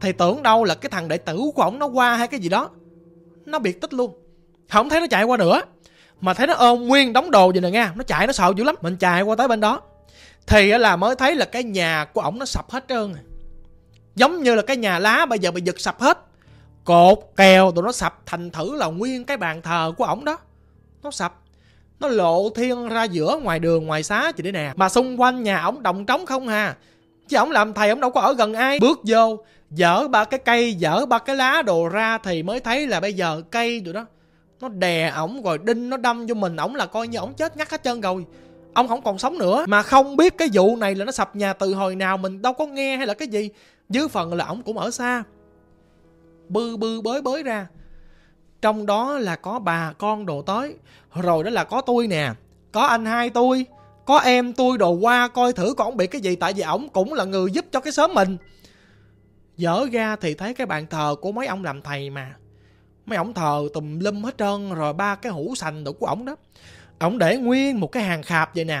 Thì tưởng đâu là cái thằng đệ tử của ổng nó qua hay cái gì đó. Nó biệt tích luôn. Không thấy nó chạy qua nữa. Mà thấy nó ôm nguyên đóng đồ vậy nè nha nó chạy nó sợ dữ lắm. Mình chạy qua tới bên đó. Thì là mới thấy là cái nhà của ổng nó sập hết trơn à. giống như là cái nhà lá bây giờ bị giật sập hết cột kèo tụi nó sập thành thử là nguyên cái bàn thờ của ổng đó. Nó sập, nó lộ thiên ra giữa ngoài đường, ngoài xá chị đấy nè. Mà xung quanh nhà ổng đồng trống không hà. Chứ ổng làm thầy ổng đâu có ở gần ai. Bước vô, dở ba cái cây, dở ba cái lá đồ ra thì mới thấy là bây giờ cây tụi đó, nó đè ổng rồi đinh, nó đâm vô mình ổng là coi như ổng chết ngắt hết trơn rồi. Ông không còn sống nữa. Mà không biết cái vụ này là nó sập nhà từ hồi nào, mình đâu có nghe hay là cái gì. Dưới phần là ổng cũng ở xa bư bư bới bới ra. Trong đó là có bà con đồ tới. Rồi đó là có tôi nè, có anh hai tôi, có em tôi đồ qua coi thử con bị cái gì, tại vì ổng cũng là người giúp cho cái xóm mình. Dở ra thì thấy cái bàn thờ của mấy ông làm thầy mà. Mấy ổng thờ tùm lum hết trơn rồi ba cái hũ sành đồ của ổng đó. Ổng để nguyên một cái hàng khạp vậy nè.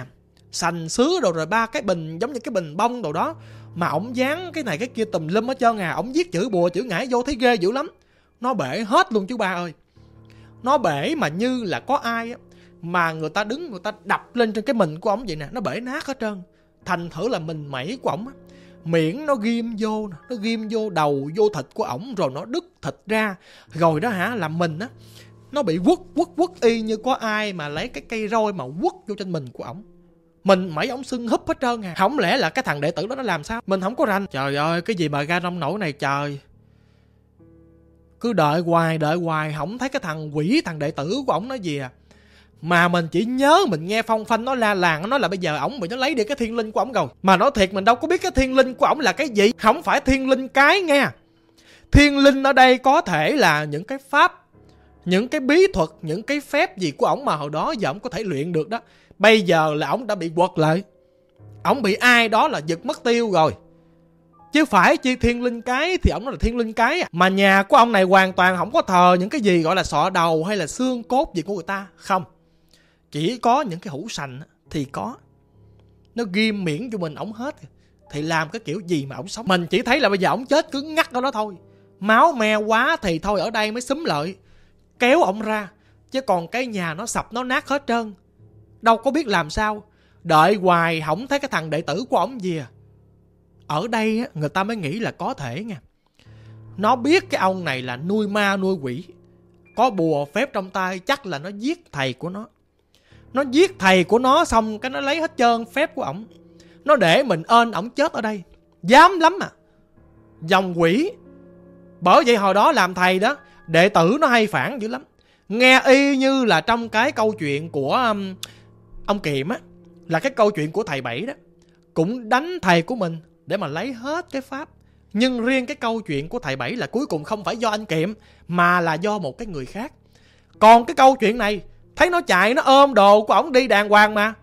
Sành sứ đồ rồi ba cái bình giống như cái bình bông đồ đó mà ổng dán cái này cái kia tùm lum hết trơn à. Ổng viết chữ bùa, chữ ngải vô thấy ghê dữ lắm. Nó bể hết luôn chú ba ơi. Nó bể mà như là có ai á, mà người ta đứng, người ta đập lên trên cái mình của ổng vậy nè. Nó bể nát hết trơn. Thành thử là mình mẩy của ổng á. Miệng nó ghim vô nó ghim vô đầu, vô thịt của ổng, rồi nó đứt thịt ra. Rồi đó hả làm mình á, nó bị quất quất quất y như có ai mà lấy cái cây roi mà quất vô trên mình của ổng mình mấy ống sưng húp hết trơn à. Không lẽ là cái thằng đệ tử đó nó làm sao? Mình không có rành. Trời ơi, cái gì mà ra nông nổi này trời. Cứ đợi hoài đợi hoài, không thấy cái thằng quỷ, thằng đệ tử của ổng nói gì à. Mà mình chỉ nhớ mình nghe phong phanh nó la làng, nó nói là bây giờ ổng bị nó lấy đi cái thiên linh của ổng rồi. Mà nói thiệt, mình đâu có biết cái thiên linh của ổng là cái gì. Không phải thiên linh cái nghe. Thiên linh ở đây có thể là những cái pháp, những cái bí thuật, những cái phép gì của ổng mà hồi đó giờ ổng có thể luyện được đó bây giờ là ổng đã bị quật lại. Ổng bị ai đó là giật mất tiêu rồi. Chứ phải chi thiên linh cái thì ổng nói là thiên linh cái à. mà nhà của ông này hoàn toàn không có thờ những cái gì gọi là sọ đầu hay là xương cốt gì của người ta, không. Chỉ có những cái hũ sành thì có. Nó ghim miễn cho mình ổng hết. Thì làm cái kiểu gì mà ổng sống? Mình chỉ thấy là bây giờ ổng chết cứ ngắt ở đó thôi. Máu me quá thì thôi ở đây mới xúm lợi. Kéo ổng ra. Chứ còn cái nhà nó sập, nó nát hết trơn đâu có biết làm sao. Đợi hoài không thấy cái thằng đệ tử của ổng gì à ở đây á, người ta mới nghĩ là có thể nha. Nó biết cái ông này là nuôi ma nuôi quỷ. Có bùa phép trong tay chắc là nó giết thầy của nó. Nó giết thầy của nó xong cái nó lấy hết trơn phép của ổng. Nó để mình ơn ổng chết ở đây. Dám lắm à. Dòng quỷ. Bởi vậy hồi đó làm thầy đó đệ tử nó hay phản dữ lắm. Nghe y như là trong cái câu chuyện của um, ông kiệm á, là cái câu chuyện của thầy bảy đó. Cũng đánh thầy của mình để mà lấy hết cái pháp. Nhưng riêng cái câu chuyện của thầy bảy là cuối cùng không phải do anh kiệm, mà là do một cái người khác. Còn cái câu chuyện này, thấy nó chạy, nó ôm đồ của ổng đi đàng hoàng mà.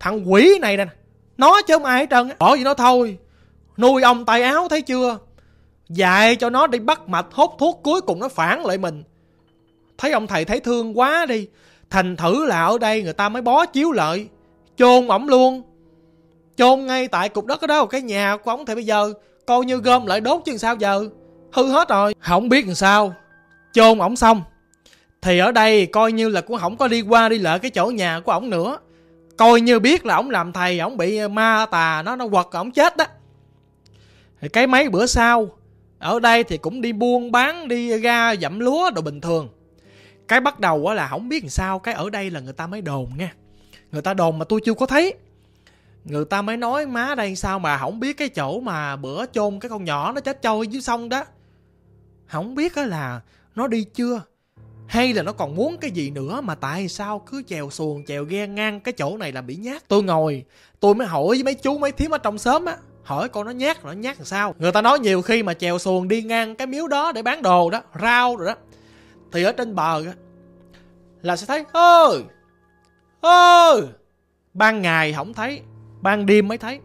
Thằng quỷ này nè, nó chứ không ai hết trơn bỏ gì nó thôi. Nuôi ông tay áo thấy chưa? Dạy cho nó đi bắt mạch hốt thuốc, cuối cùng nó phản lại mình. Thấy ông thầy thấy thương quá đi thành thử là ở đây người ta mới bó chiếu lợi chôn ổng luôn. Chôn ngay tại cục đất ở đó, cái nhà của ổng thì bây giờ coi như gom lại đốt chứ sao giờ? Hư hết rồi. Không biết làm sao. Chôn ổng xong. Thì ở đây coi như là cũng không có đi qua đi lại cái chỗ nhà của ổng nữa. Coi như biết là ổng làm thầy, ổng bị ma tà, nó nó quật ổng chết đó. Thì cái mấy bữa sau, ở đây thì cũng đi buôn bán, đi ra dặm lúa đồ bình thường cái bắt đầu là không biết làm sao, cái ở đây là người ta mới đồn nha. Người ta đồn mà tôi chưa có thấy. Người ta mới nói, má đây sao mà không biết cái chỗ mà bữa chôn cái con nhỏ nó chết trôi dưới sông đó? Không biết á là nó đi chưa? Hay là nó còn muốn cái gì nữa mà tại sao cứ chèo xuồng, chèo ghe ngang cái chỗ này là bị nhát? Tôi ngồi, tôi mới hỏi với mấy chú mấy thím ở trong xóm á, hỏi con nó nhát nó nhát làm sao? Người ta nói nhiều khi mà chèo xuồng đi ngang cái miếu đó để bán đồ đó, rau rồi đó thì ở trên bờ á, là sẽ thấy ơi ơi ban ngày không thấy, ban đêm mới thấy.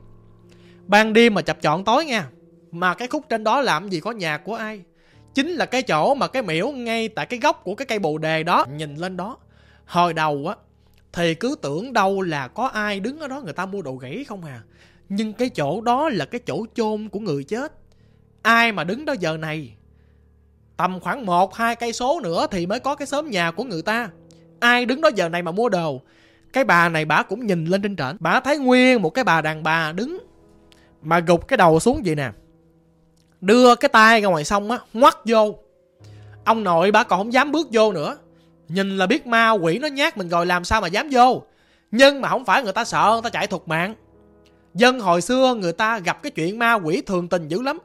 Ban đêm mà chập chọn tối nha, mà cái khúc trên đó làm gì có nhà của ai. Chính là cái chỗ mà cái miễu ngay tại cái góc của cái cây bồ đề đó, nhìn lên đó. Hồi đầu á, thì cứ tưởng đâu là có ai đứng ở đó người ta mua đồ gãy không à. Nhưng cái chỗ đó là cái chỗ chôn của người chết. Ai mà đứng đó giờ này tầm khoảng một, hai cây số nữa thì mới có cái xóm nhà của người ta. Ai đứng đó giờ này mà mua đồ? Cái bà này bà cũng nhìn lên trên trển, bà thấy nguyên một cái bà đàn bà đứng, mà gục cái đầu xuống vậy nè. Đưa cái tay ra ngoài sông á, ngoắt vô. Ông nội bà còn không dám bước vô nữa. Nhìn là biết ma quỷ nó nhát mình rồi, làm sao mà dám vô? Nhưng mà không phải người ta sợ, người ta chạy thuộc mạng. Dân hồi xưa người ta gặp cái chuyện ma quỷ thường tình dữ lắm.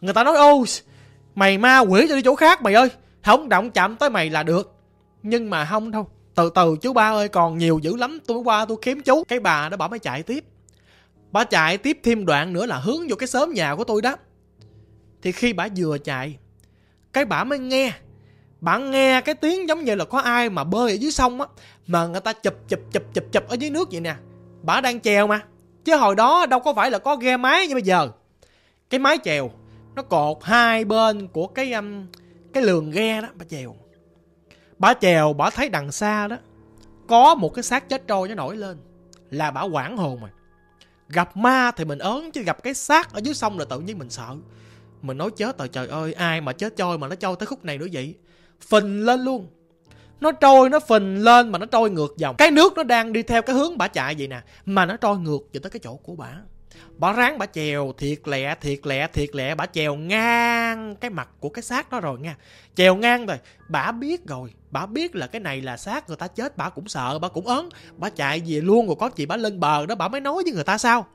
Người ta nói, ô mày ma quỷ cho đi chỗ khác mày ơi. Không động chạm tới mày là được. Nhưng mà không đâu. Từ từ chú ba ơi, còn nhiều dữ lắm. Tôi qua tôi kiếm chú. Cái bà đó bà mới chạy tiếp. Bà chạy tiếp thêm đoạn nữa là hướng vô cái xóm nhà của tôi đó. Thì khi bà vừa chạy, cái bà mới nghe. Bà nghe cái tiếng giống như là có ai mà bơi ở dưới sông á, mà người ta chụp chụp chụp chụp chụp ở dưới nước vậy nè. Bà đang chèo mà. Chứ hồi đó đâu có phải là có ghe máy như bây giờ. Cái máy chèo nó cột hai bên của cái um, cái lường ghe đó bà chèo. Bà chèo bà thấy đằng xa đó có một cái xác chết trôi nó nổi lên là bà quảng hồn mà. Gặp ma thì mình ớn chứ gặp cái xác ở dưới sông là tự nhiên mình sợ. Mình nói chết rồi trời ơi ai mà chết trôi mà nó trôi tới khúc này nữa vậy? Phình lên luôn. Nó trôi nó phình lên mà nó trôi ngược dòng. Cái nước nó đang đi theo cái hướng bà chạy vậy nè mà nó trôi ngược về tới cái chỗ của bà bả ráng bả chèo thiệt lẹ thiệt lẹ thiệt lẹ bả chèo ngang cái mặt của cái xác đó rồi nha. Chèo ngang rồi bả biết rồi bả biết là cái này là xác người ta chết bả cũng sợ bả cũng ớn. Bả chạy về luôn rồi có chị bả lên bờ đó bả mới nói với người ta sao?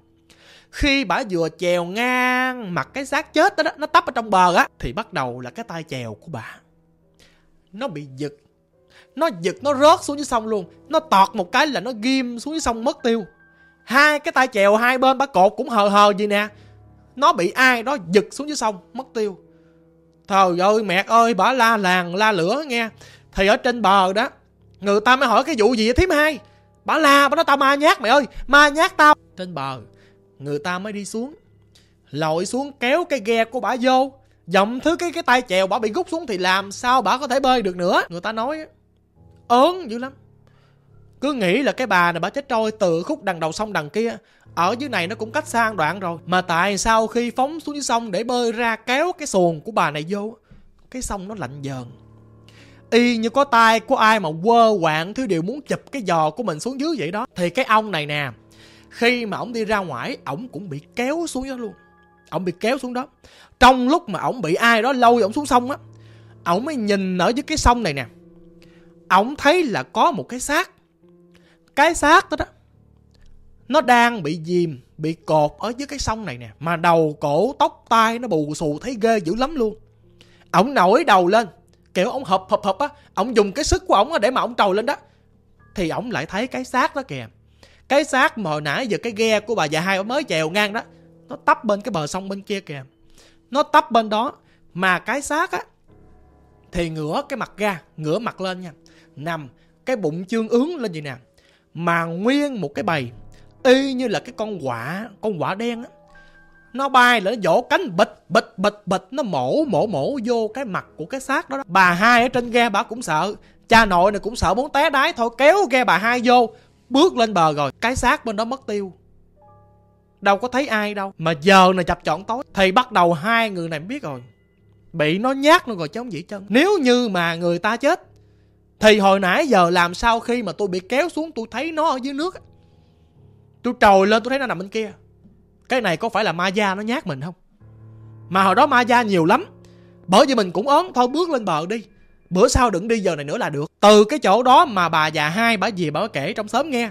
Khi bả vừa chèo ngang mặt cái xác chết đó, đó nó tấp ở trong bờ á thì bắt đầu là cái tay chèo của bả nó bị giật. Nó giật nó rớt xuống dưới sông luôn. Nó tọt một cái là nó ghim xuống dưới sông mất tiêu hai cái tay chèo hai bên bả cột cũng hờ hờ gì nè. Nó bị ai đó giật xuống dưới sông, mất tiêu. Trời ơi, mẹ ơi bả la làng, la lửa nghe. Thì ở trên bờ đó, người ta mới hỏi cái vụ gì thím hai? Bà la, bà nói tao ma nhát mày ơi, ma nhát tao. Trên bờ, người ta mới đi xuống. Lội xuống kéo cái ghe của bà vô. Dòng thứ cái cái tay chèo bà bị rút xuống thì làm sao bà có thể bơi được nữa? Người ta nói, ớn dữ lắm cứ nghĩ là cái bà này bà chết trôi từ khúc đằng đầu sông đằng kia. Ở dưới này nó cũng cách xa đoạn rồi. Mà tại sao khi phóng xuống dưới sông để bơi ra kéo cái xuồng của bà này vô? Cái sông nó lạnh dần. Y như có tay của ai mà quơ quạng thứ điều muốn chụp cái giò của mình xuống dưới vậy đó. Thì cái ông này nè, khi mà ổng đi ra ngoài, ổng cũng bị kéo xuống đó luôn. Ổng bị kéo xuống đó. Trong lúc mà ổng bị ai đó lôi ổng xuống sông á, ổng mới nhìn ở dưới cái sông này nè. Ổng thấy là có một cái xác cái xác đó đó, nó đang bị dìm, bị cột ở dưới cái sông này nè, mà đầu cổ, tóc, tai nó bù xù thấy ghê dữ lắm luôn. Ổng nổi đầu lên, kiểu ổng hợp hợp hợp á ổng dùng cái sức của ổng để mà ổng trồi lên đó. Thì ổng lại thấy cái xác đó kìa. Cái xác mà hồi nãy giờ cái ghe của bà già hai mới chèo ngang đó, nó tấp bên cái bờ sông bên kia kìa. Nó tấp bên đó, mà cái xác á, thì ngửa cái mặt ra, ngửa mặt lên nha. Nằm, cái bụng chương ướng lên vậy nè mà nguyên một cái bầy y như là cái con quả con quả đen á. Nó bay là nó vỗ cánh bịch bịch bịch bịch nó mổ mổ mổ vô cái mặt của cái xác đó, đó. bà hai ở trên ghe bà cũng sợ cha nội này cũng sợ muốn té đái thôi kéo ghe bà hai vô bước lên bờ rồi cái xác bên đó mất tiêu. Đâu có thấy ai đâu mà giờ này chập chọn tối thì bắt đầu hai người này biết rồi. Bị nó nhát luôn rồi chống dĩ chân. Nếu như mà người ta chết thì hồi nãy giờ làm sao khi mà tôi bị kéo xuống, tôi thấy nó ở dưới nước tôi trồi lên, tôi thấy nó nằm bên kia. Cái này có phải là ma gia nó nhát mình không? Mà hồi đó ma gia nhiều lắm. Bởi vì mình cũng ớn thôi bước lên bờ đi. Bữa sau đừng đi, giờ này nữa là được. Từ cái chỗ đó mà bà già hai, bà gì bà kể trong xóm nghe.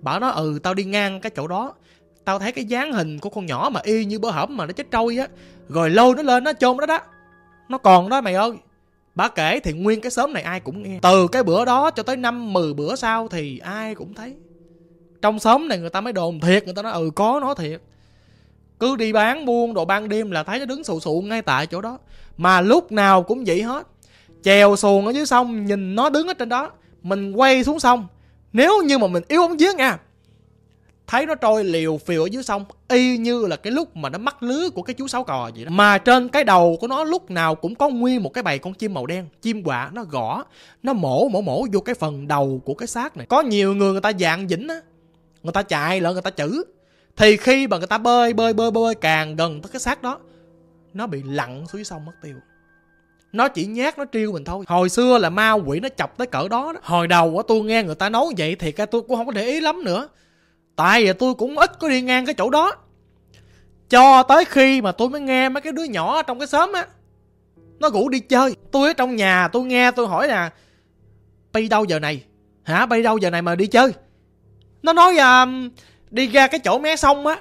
Bà nói ừ tao đi ngang cái chỗ đó. Tao thấy cái dáng hình của con nhỏ mà y như bữa hổm mà nó chết trôi á. Rồi lôi nó lên, nó chôn đó đó. Nó còn đó, mày ơi bà kể thì nguyên cái xóm này ai cũng nghe. Từ cái bữa đó cho tới năm, mười bữa sau thì ai cũng thấy. Trong xóm này người ta mới đồn thiệt, người ta nói ừ có nó thiệt. Cứ đi bán buôn đồ ban đêm là thấy nó đứng sụ sụ ngay tại chỗ đó. Mà lúc nào cũng vậy hết. Chèo xuồng ở dưới sông, nhìn nó đứng ở trên đó. Mình quay xuống sông. Nếu như mà mình yếu ống giếng nha thấy nó trôi liều phiều ở dưới sông y như là cái lúc mà nó mắc lưới của cái chú sáu cò vậy đó. Mà trên cái đầu của nó lúc nào cũng có nguyên một cái bầy con chim màu đen. Chim quạ nó gõ nó mổ mổ mổ vô cái phần đầu của cái xác này. Có nhiều người người ta dạng dĩnh á. Người ta chạy lỡ người ta chữ thì khi mà người ta bơi bơi bơi bơi càng gần tới cái xác đó nó bị lặn xuống sông mất tiêu. Nó chỉ nhát nó triêu mình thôi. Hồi xưa là ma quỷ nó chọc tới cỡ đó, đó. hồi đầu á tôi nghe người ta nói vậy thì cái tôi cũng không có để ý lắm nữa tại vì tôi cũng ít có đi ngang cái chỗ đó. Cho tới khi mà tôi mới nghe mấy cái đứa nhỏ trong cái xóm á nó rủ đi chơi. Tôi ở trong nhà tôi nghe tôi hỏi là bay đâu giờ này? Hả? Bay đâu giờ này mà đi chơi? Nó nói à, đi ra cái chỗ mé sông á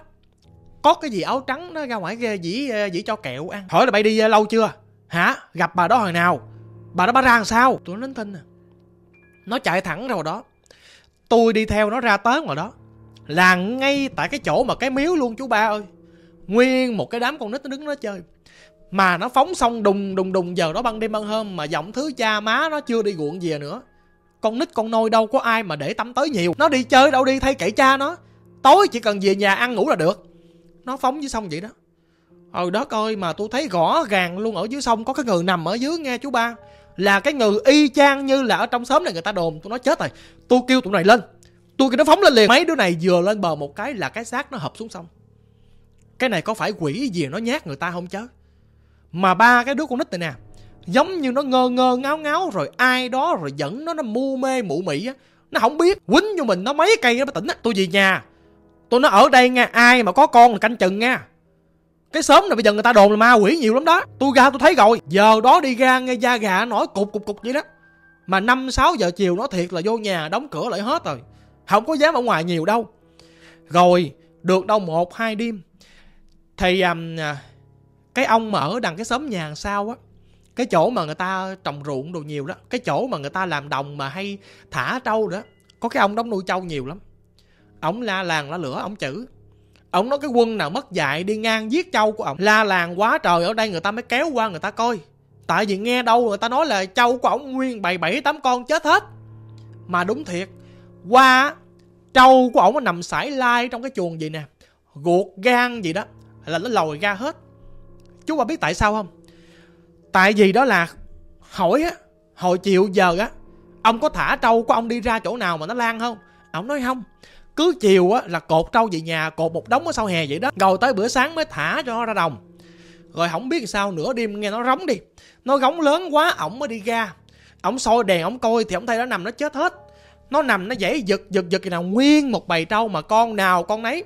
có cái gì áo trắng nó ra ngoài dĩ à, dĩ cho kẹo ăn. Hỏi là bay đi à, lâu chưa? Hả? Gặp bà đó hồi nào? Bà đó bà ra làm sao? Tôi nín tin à. Nó chạy thẳng ra đó. Tôi đi theo nó ra tới ngoài đó là ngay tại cái chỗ mà cái miếu luôn, chú ba ơi. Nguyên một cái đám con nít nó đứng nó chơi. Mà nó phóng xong đùng đùng đùng, giờ đó ban đêm ban hôm mà giọng thứ cha má nó chưa đi ruộng về nữa. Con nít con nôi đâu có ai mà để tâm tới nhiều. Nó đi chơi đâu đi, thay kệ cha nó. Tối chỉ cần về nhà ăn ngủ là được. Nó phóng dưới sông vậy đó. Ờ đó coi mà tôi thấy rõ ràng luôn, ở dưới sông có cái người nằm ở dưới nghe, chú ba. Là cái người y chang như là ở trong xóm này người ta đồn. Tôi nói chết rồi. Tôi kêu tụi này lên tôi kêu nó phóng lên liền. Mấy đứa này vừa lên bờ một cái là cái xác nó hợp xuống sông. Cái này có phải quỷ gì nó nhát người ta không chứ? Mà ba cái đứa con nít này nè, giống như nó ngơ ngơ ngáo ngáo rồi ai đó rồi dẫn nó nó mu mê mụ mị á. Nó không biết, quýnh cho mình nó mấy cây nó tỉnh á. Tôi về nhà, tôi nó ở đây nha ai mà có con là canh chừng nha cái sớm này bây giờ người ta đồn là ma quỷ nhiều lắm đó. Tôi ra tôi thấy rồi, giờ đó đi ra nghe da gà nổi cục cục cục vậy đó. Mà năm sáu giờ chiều nó thiệt là vô nhà đóng cửa lại hết rồi không có dám ở ngoài nhiều đâu. Rồi được đâu một hai đêm thì um, à, cái ông mà ở đằng cái xóm nhà sau á cái chỗ mà người ta trồng ruộng đồ nhiều đó cái chỗ mà người ta làm đồng mà hay thả trâu đó có cái ông đóng nuôi trâu nhiều lắm. Ổng la làng la lửa ổng chữ ổng nói cái quân nào mất dạy đi ngang giết trâu của ổng la làng quá trời ở đây người ta mới kéo qua người ta coi. Tại vì nghe đâu người ta nói là trâu của ổng nguyên bảy bảy tám con chết hết. Mà đúng thiệt qua trâu của ổng nó nằm sải lai trong cái chuồng gì nè, ruột gan gì đó là nó lòi ra hết. Chú bà biết tại sao không? Tại vì đó là hỏi á, hồi chiều giờ á, ông có thả trâu của ông đi ra chỗ nào mà nó lan không? Ông nói không, cứ chiều á là cột trâu về nhà, cột một đống ở sau hè vậy đó. Rồi tới bữa sáng mới thả cho nó ra đồng. Rồi không biết sao nửa đêm nghe nó rống đi. Nó rống lớn quá, ổng mới đi ra. Ổng soi đèn, ổng coi thì ổng thấy nó nằm nó chết hết nó nằm, nó dãy giật giật giật nào nguyên một bầy trâu mà con nào con nấy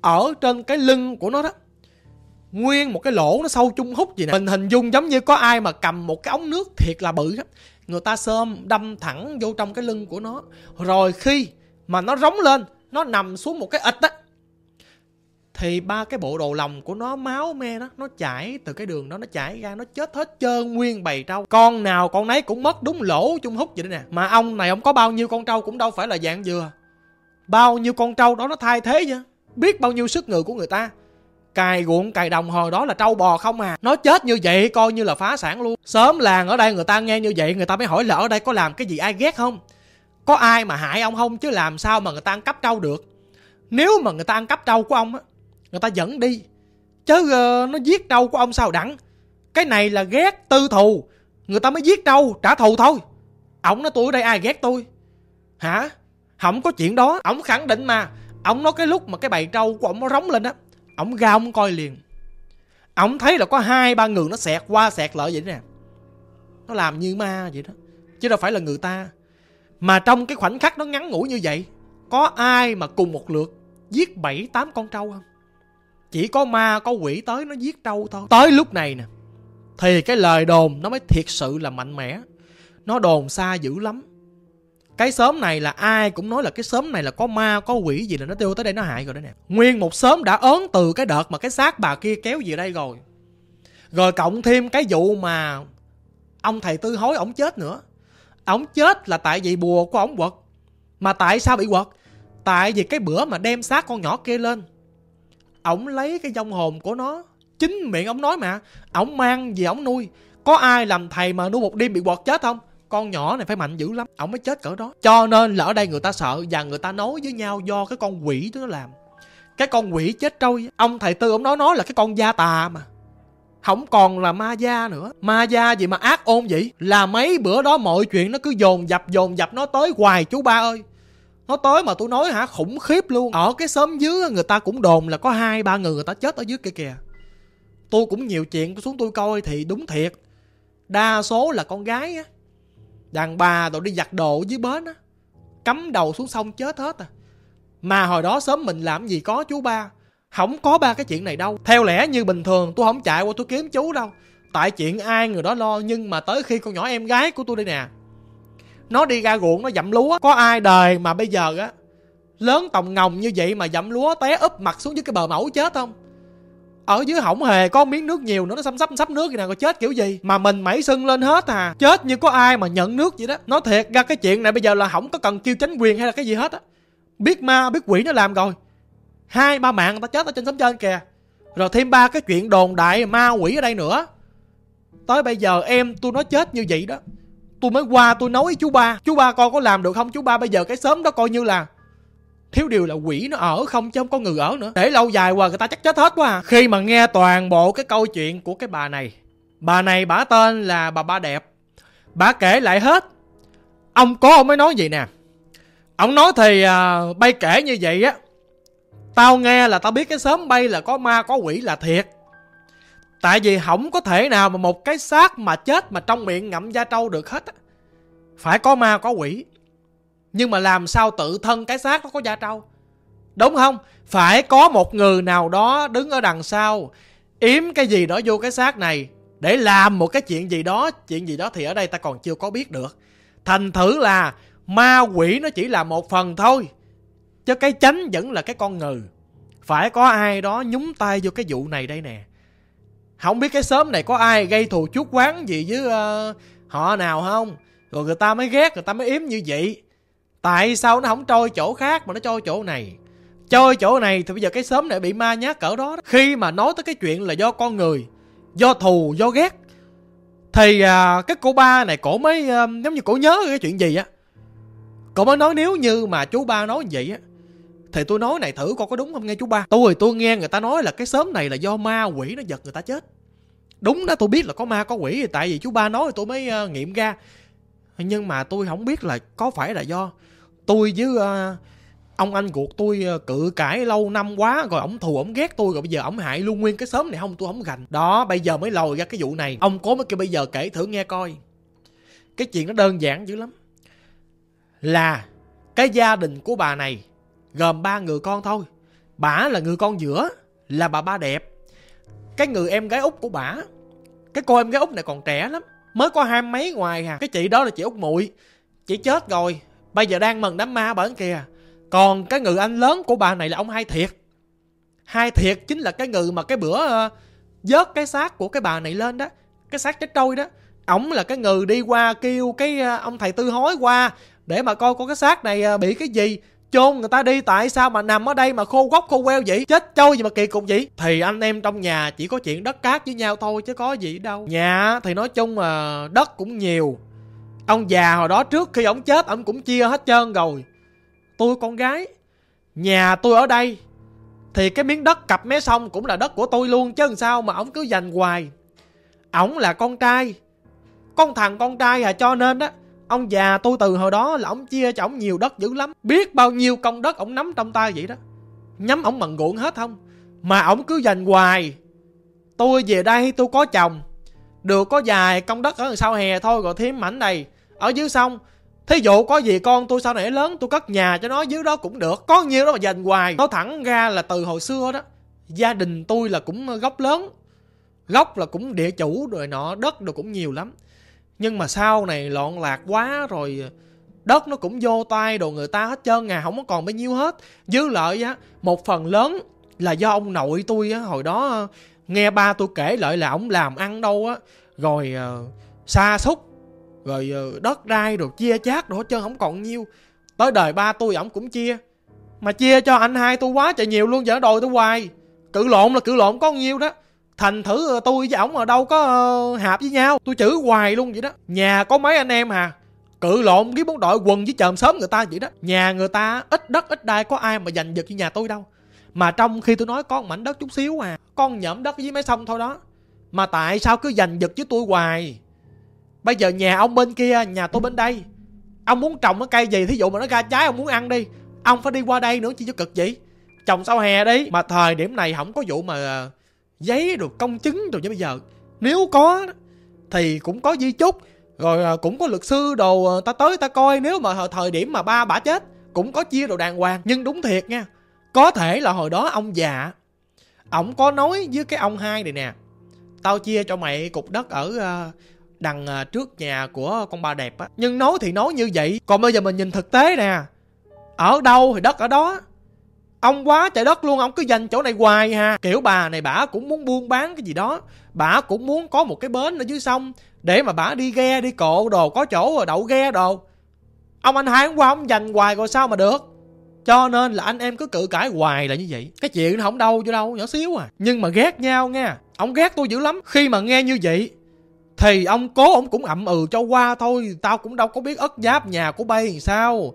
ở trên cái lưng của nó đó. Nguyên một cái lỗ nó sâu chung hút gì nè. Mình hình dung giống như có ai mà cầm một cái ống nước thiệt là bự á người ta sơm đâm thẳng vô trong cái lưng của nó. Rồi khi mà nó rống lên, nó nằm xuống một cái ịch á thì ba cái bộ đồ lòng của nó máu me đó, nó chảy từ cái đường đó, nó chảy ra, nó chết hết trơn, nguyên bầy trâu. Con nào con nấy cũng mất, đúng lỗ chung hút vậy đó nè. Mà ông này, ông có bao nhiêu con trâu cũng đâu phải là dạng dừa. Bao nhiêu con trâu đó nó thay thế chứ? Biết bao nhiêu sức người của người ta. Cài ruộng, cài đồng hồi đó là trâu bò không à. Nó chết như vậy coi như là phá sản luôn. Sớm làng ở đây người ta nghe như vậy, người ta mới hỏi là ở đây có làm cái gì ai ghét không? Có ai mà hại ông không? Chứ làm sao mà người ta ăn cắp trâu được? Nếu mà người ta ăn cắp trâu của ông á người ta dẫn đi. Chứ uh, ờ, nó giết đâu của ông sao đặng? Cái này là ghét tư thù. Người ta mới giết đâu trả thù thôi. Ổng nói tôi ở đây ai ghét tôi? Hả? Không có chuyện đó. Ổng khẳng định mà. Ổng nói cái lúc mà cái bầy trâu của ổng nó rống lên á ổng ra ổng coi liền. Ổng thấy là có hai ba người nó xẹt qua xẹt lại vậy nè. Nó làm như ma vậy đó chứ đâu phải là người ta. Mà trong cái khoảnh khắc nó ngắn ngủi như vậy có ai mà cùng một lượt giết bảy tám con trâu không? Chỉ có ma, có quỷ tới nó giết trâu thôi. Tới lúc này nè, thì cái lời đồn nó mới thiệt sự là mạnh mẽ. Nó đồn xa dữ lắm. Cái xóm này là ai cũng nói là cái xóm này là có ma, có quỷ gì là nó tiêu tới đây nó hại rồi đó nè. Nguyên một xóm đã ớn từ cái đợt mà cái xác bà kia kéo về đây rồi. Rồi cộng thêm cái vụ mà ông thầy tư hối ổng chết nữa. Ổng chết là tại vì bùa của ổng quật. Mà tại sao bị quật? Tại vì cái bữa mà đem xác con nhỏ kia lên ổng lấy cái vong hồn của nó. Chính miệng ổng nói mà. Ổng mang về ổng nuôi. Có ai làm thầy mà nuôi một đêm bị quật chết không? Con nhỏ này phải mạnh dữ lắm. Ổng mới chết cỡ đó. Cho nên là ở đây người ta sợ và người ta nói với nhau do cái con quỷ đó nó làm. Cái con quỷ chết trôi, ông thầy tư ổng nói nó là cái con gia tà mà. Không còn là ma gia nữa. Ma gia gì mà ác ôn vậy? Là mấy bữa đó mọi chuyện nó cứ dồn dập dồn dập nó tới hoài chú ba ơi nó tới mà tôi nói hả? Khủng khiếp luôn. Ở cái xóm dưới người ta cũng đồn là có hai, ba người người ta chết ở dưới kia kìa. Tôi cũng nhiều chuyện tôi xuống tôi coi thì đúng thiệt. Đa số là con gái á. Đàn bà rồi đi giặt đồ dưới bến á. Cắm đầu xuống sông chết hết à. Mà hồi đó sớm mình làm gì có chú ba. Không có ba cái chuyện này đâu. Theo lẽ như bình thường tôi không chạy qua tôi kiếm chú đâu. Tại chuyện ai người đó lo, nhưng mà tới khi con nhỏ em gái của tôi đây nè nó đi ra ruộng, nó dặm lúa. Có ai đời mà bây giờ á, lớn tòng ngồng như vậy mà dặm lúa té úp mặt xuống dưới cái bờ mẫu chết không? Ở dưới hỏng hề có miếng nước nhiều nữa, nó xăm sắp sắp nước vậy nào có chết kiểu gì? Mà mình mẩy sưng lên hết à. Chết như có ai mà nhận nước vậy đó. Nói thiệt ra cái chuyện này bây giờ là không có cần kêu chánh quyền hay là cái gì hết á. Biết ma, biết quỷ nó làm rồi. Hai, ba mạng người ta chết ở trên sấm trên kìa. Rồi thêm ba cái chuyện đồn đại ma quỷ ở đây nữa. Tới bây giờ em, tôi nói chết như vậy đó tôi mới qua tôi nói với chú ba. Chú ba coi có làm được không? Chú ba bây giờ cái sớm đó coi như là thiếu điều là quỷ nó ở không chứ không có người ở nữa. Để lâu dài qua người ta chắc chết hết quá à. Khi mà nghe toàn bộ cái câu chuyện của cái bà này bà này bả tên là bà ba đẹp. Bà kể lại hết. Ông có ông mới nói gì nè. Ông nói thì à, bay kể như vậy á. Tao nghe là tao biết cái sớm bay là có ma có quỷ là thiệt tại vì không có thể nào mà một cái xác mà chết mà trong miệng ngậm da trâu được hết á. Phải có ma, có quỷ. Nhưng mà làm sao tự thân cái xác nó có da trâu? Đúng không? Phải có một người nào đó đứng ở đằng sau, yếm cái gì đó vô cái xác này, để làm một cái chuyện gì đó, chuyện gì đó thì ở đây ta còn chưa có biết được. Thành thử là ma, quỷ nó chỉ là một phần thôi, chứ cái chánh vẫn là cái con người phải có ai đó nhúng tay vô cái vụ này đây nè không biết cái xóm này có ai gây thù chuốc quán gì với uh, họ nào không? Rồi người ta mới ghét người ta mới yếm như vậy. Tại sao nó không trôi chỗ khác mà nó trôi chỗ này? Trôi chỗ này thì bây giờ cái xóm này bị ma nhát cỡ đó, khi mà nói tới cái chuyện là do con người do thù do ghét thì à, cái cô ba này cổ mới à, giống như cổ nhớ cái chuyện gì á. Cổ mới nói nếu như mà chú ba nói vậy á thì tôi nói này thử coi có đúng không? Nghe chú ba. Tôi tôi nghe người ta nói là cái xóm này là do ma quỷ nó giật người ta chết. Đúng đó tôi biết là có ma có quỷ. Tại vì chú ba nói thì tôi mới uh, nghiệm ra. Nhưng mà tôi không biết là có phải là do tôi với uh, ông anh ruột tôi uh, cự cãi lâu năm quá rồi ổng thù ổng ghét tôi rồi bây giờ ổng hại luôn nguyên cái xóm này. Không tôi không gành đó bây giờ mới lòi ra cái vụ này. Ông cố mới kêu bây giờ kể thử nghe coi. Cái chuyện nó đơn giản dữ lắm. Là cái gia đình của bà này gồm ba người con thôi. Bả là người con giữa là bà ba đẹp. Cái người em gái út của bả cái cô em gái út này còn trẻ lắm mới có hai mấy ngoài à. Cái chị đó là chị út muội chị chết rồi bây giờ đang mừng đám ma bển kìa. Còn cái người anh lớn của bà này là ông hai thiệt. Hai thiệt chính là cái người mà cái bữa uh, vớt cái xác của cái bà này lên đó cái xác chết trôi đó. Ổng là cái người đi qua kêu cái uh, ông thầy tư hối qua để mà coi có cái xác này uh, bị cái gì chôn người ta đi, tại sao mà nằm ở đây mà khô gốc, khô queo vậy? Chết trôi gì mà kỳ cục vậy? Thì anh em trong nhà chỉ có chuyện đất cát với nhau thôi chứ có gì đâu. Nhà thì nói chung là đất cũng nhiều. Ông già hồi đó trước khi ông chết ông cũng chia hết trơn rồi. Tôi con gái, nhà tôi ở đây. Thì cái miếng đất cặp mé sông cũng là đất của tôi luôn chứ làm sao mà ông cứ dành hoài. Ổng là con trai. Con thằng con trai à cho nên á ông già tôi từ hồi đó là ông chia cho ông nhiều đất dữ lắm. Biết bao nhiêu công đất ông nắm trong tay vậy đó. Nhắm ông bằng ruộng hết không? Mà ông cứ dành hoài. Tôi về đây tôi có chồng. Được có vài công đất ở sau hè thôi rồi thêm mảnh này. Ở dưới sông. Thí dụ có gì con tôi sau này lớn tôi cất nhà cho nó, dưới đó cũng được. Có nhiêu đó mà dành hoài. Nói thẳng ra là từ hồi xưa đó, gia đình tôi là cũng gốc lớn. Gốc là cũng địa chủ rồi nọ, đất rồi cũng nhiều lắm nhưng mà sau này loạn lạc quá rồi đất nó cũng vô tay đồ người ta hết trơn à không có còn bao nhiêu hết. Dư lợi á một phần lớn là do ông nội tôi á hồi đó ờ, nghe ba tôi kể lại là ông làm ăn đâu á rồi uh, xa xúc rồi uh, đất đai rồi chia chác đồ hết trơn không còn nhiêu. Tới đời ba tôi ổng cũng chia mà chia cho anh hai tôi quá trời nhiều luôn giờ đòi tôi hoài. Cự lộn là cự lộn có nhiêu đó thành thử ờ, tôi với ổng ở đâu có hợp hạp với nhau. Tôi chửi hoài luôn vậy đó. Nhà có mấy anh em hà. Cự lộn kiếm bốn đội quần với chòm sớm người ta vậy đó. Nhà người ta ít đất, ít đai, có ai mà giành giật như nhà tôi đâu. Mà trong khi tôi nói con mảnh đất chút xíu à con nhẫm đất với mấy sông thôi đó. Mà tại sao cứ giành giật với tôi hoài? Bây giờ nhà ông bên kia, nhà tôi bên đây. Ông muốn trồng cái cây gì? Thí dụ mà nó ra trái, ông muốn ăn đi. Ông phải đi qua đây nữa chi cho cực vậy. Trồng sau hè đi. Mà thời điểm này không có vụ mà ờ, giấy rồi công chứng rồi chứ bây giờ. Nếu có thì cũng có di chúc, rồi à, cũng có luật sư đồ à, ta tới ta coi, nếu mà thời điểm mà ba bả chết, cũng có chia đồ đàng hoàng. Nhưng đúng thiệt nha, có thể là hồi đó ông già, ổng có nói với cái ông hai này nè, tao chia cho mày cục đất ở à, đằng trước nhà của con bà đẹp á. Nhưng nói thì nói như vậy, còn bây giờ mình nhìn thực tế nè, ở đâu thì đất ở đó ông quá trời đất luôn, ông cứ dành chỗ này hoài ha kiểu bà này bả cũng muốn buôn bán cái gì đó. Bả cũng muốn có một cái bến ở dưới sông để mà bả đi ghe, đi cộ đồ, có chỗ rồi đậu ghe đồ. Ông anh hai qua ông dành hoài rồi sao mà được? Cho nên là anh em cứ cự cãi hoài là như vậy. Cái chuyện nó không đâu cho đâu, nhỏ xíu à. Nhưng mà ghét nhau nha. Ông ghét tôi dữ lắm. Khi mà nghe như vậy, thì ông cố, ông cũng ậm ừ cho qua thôi. Tao cũng đâu có biết ất giáp nhà của bay làm sao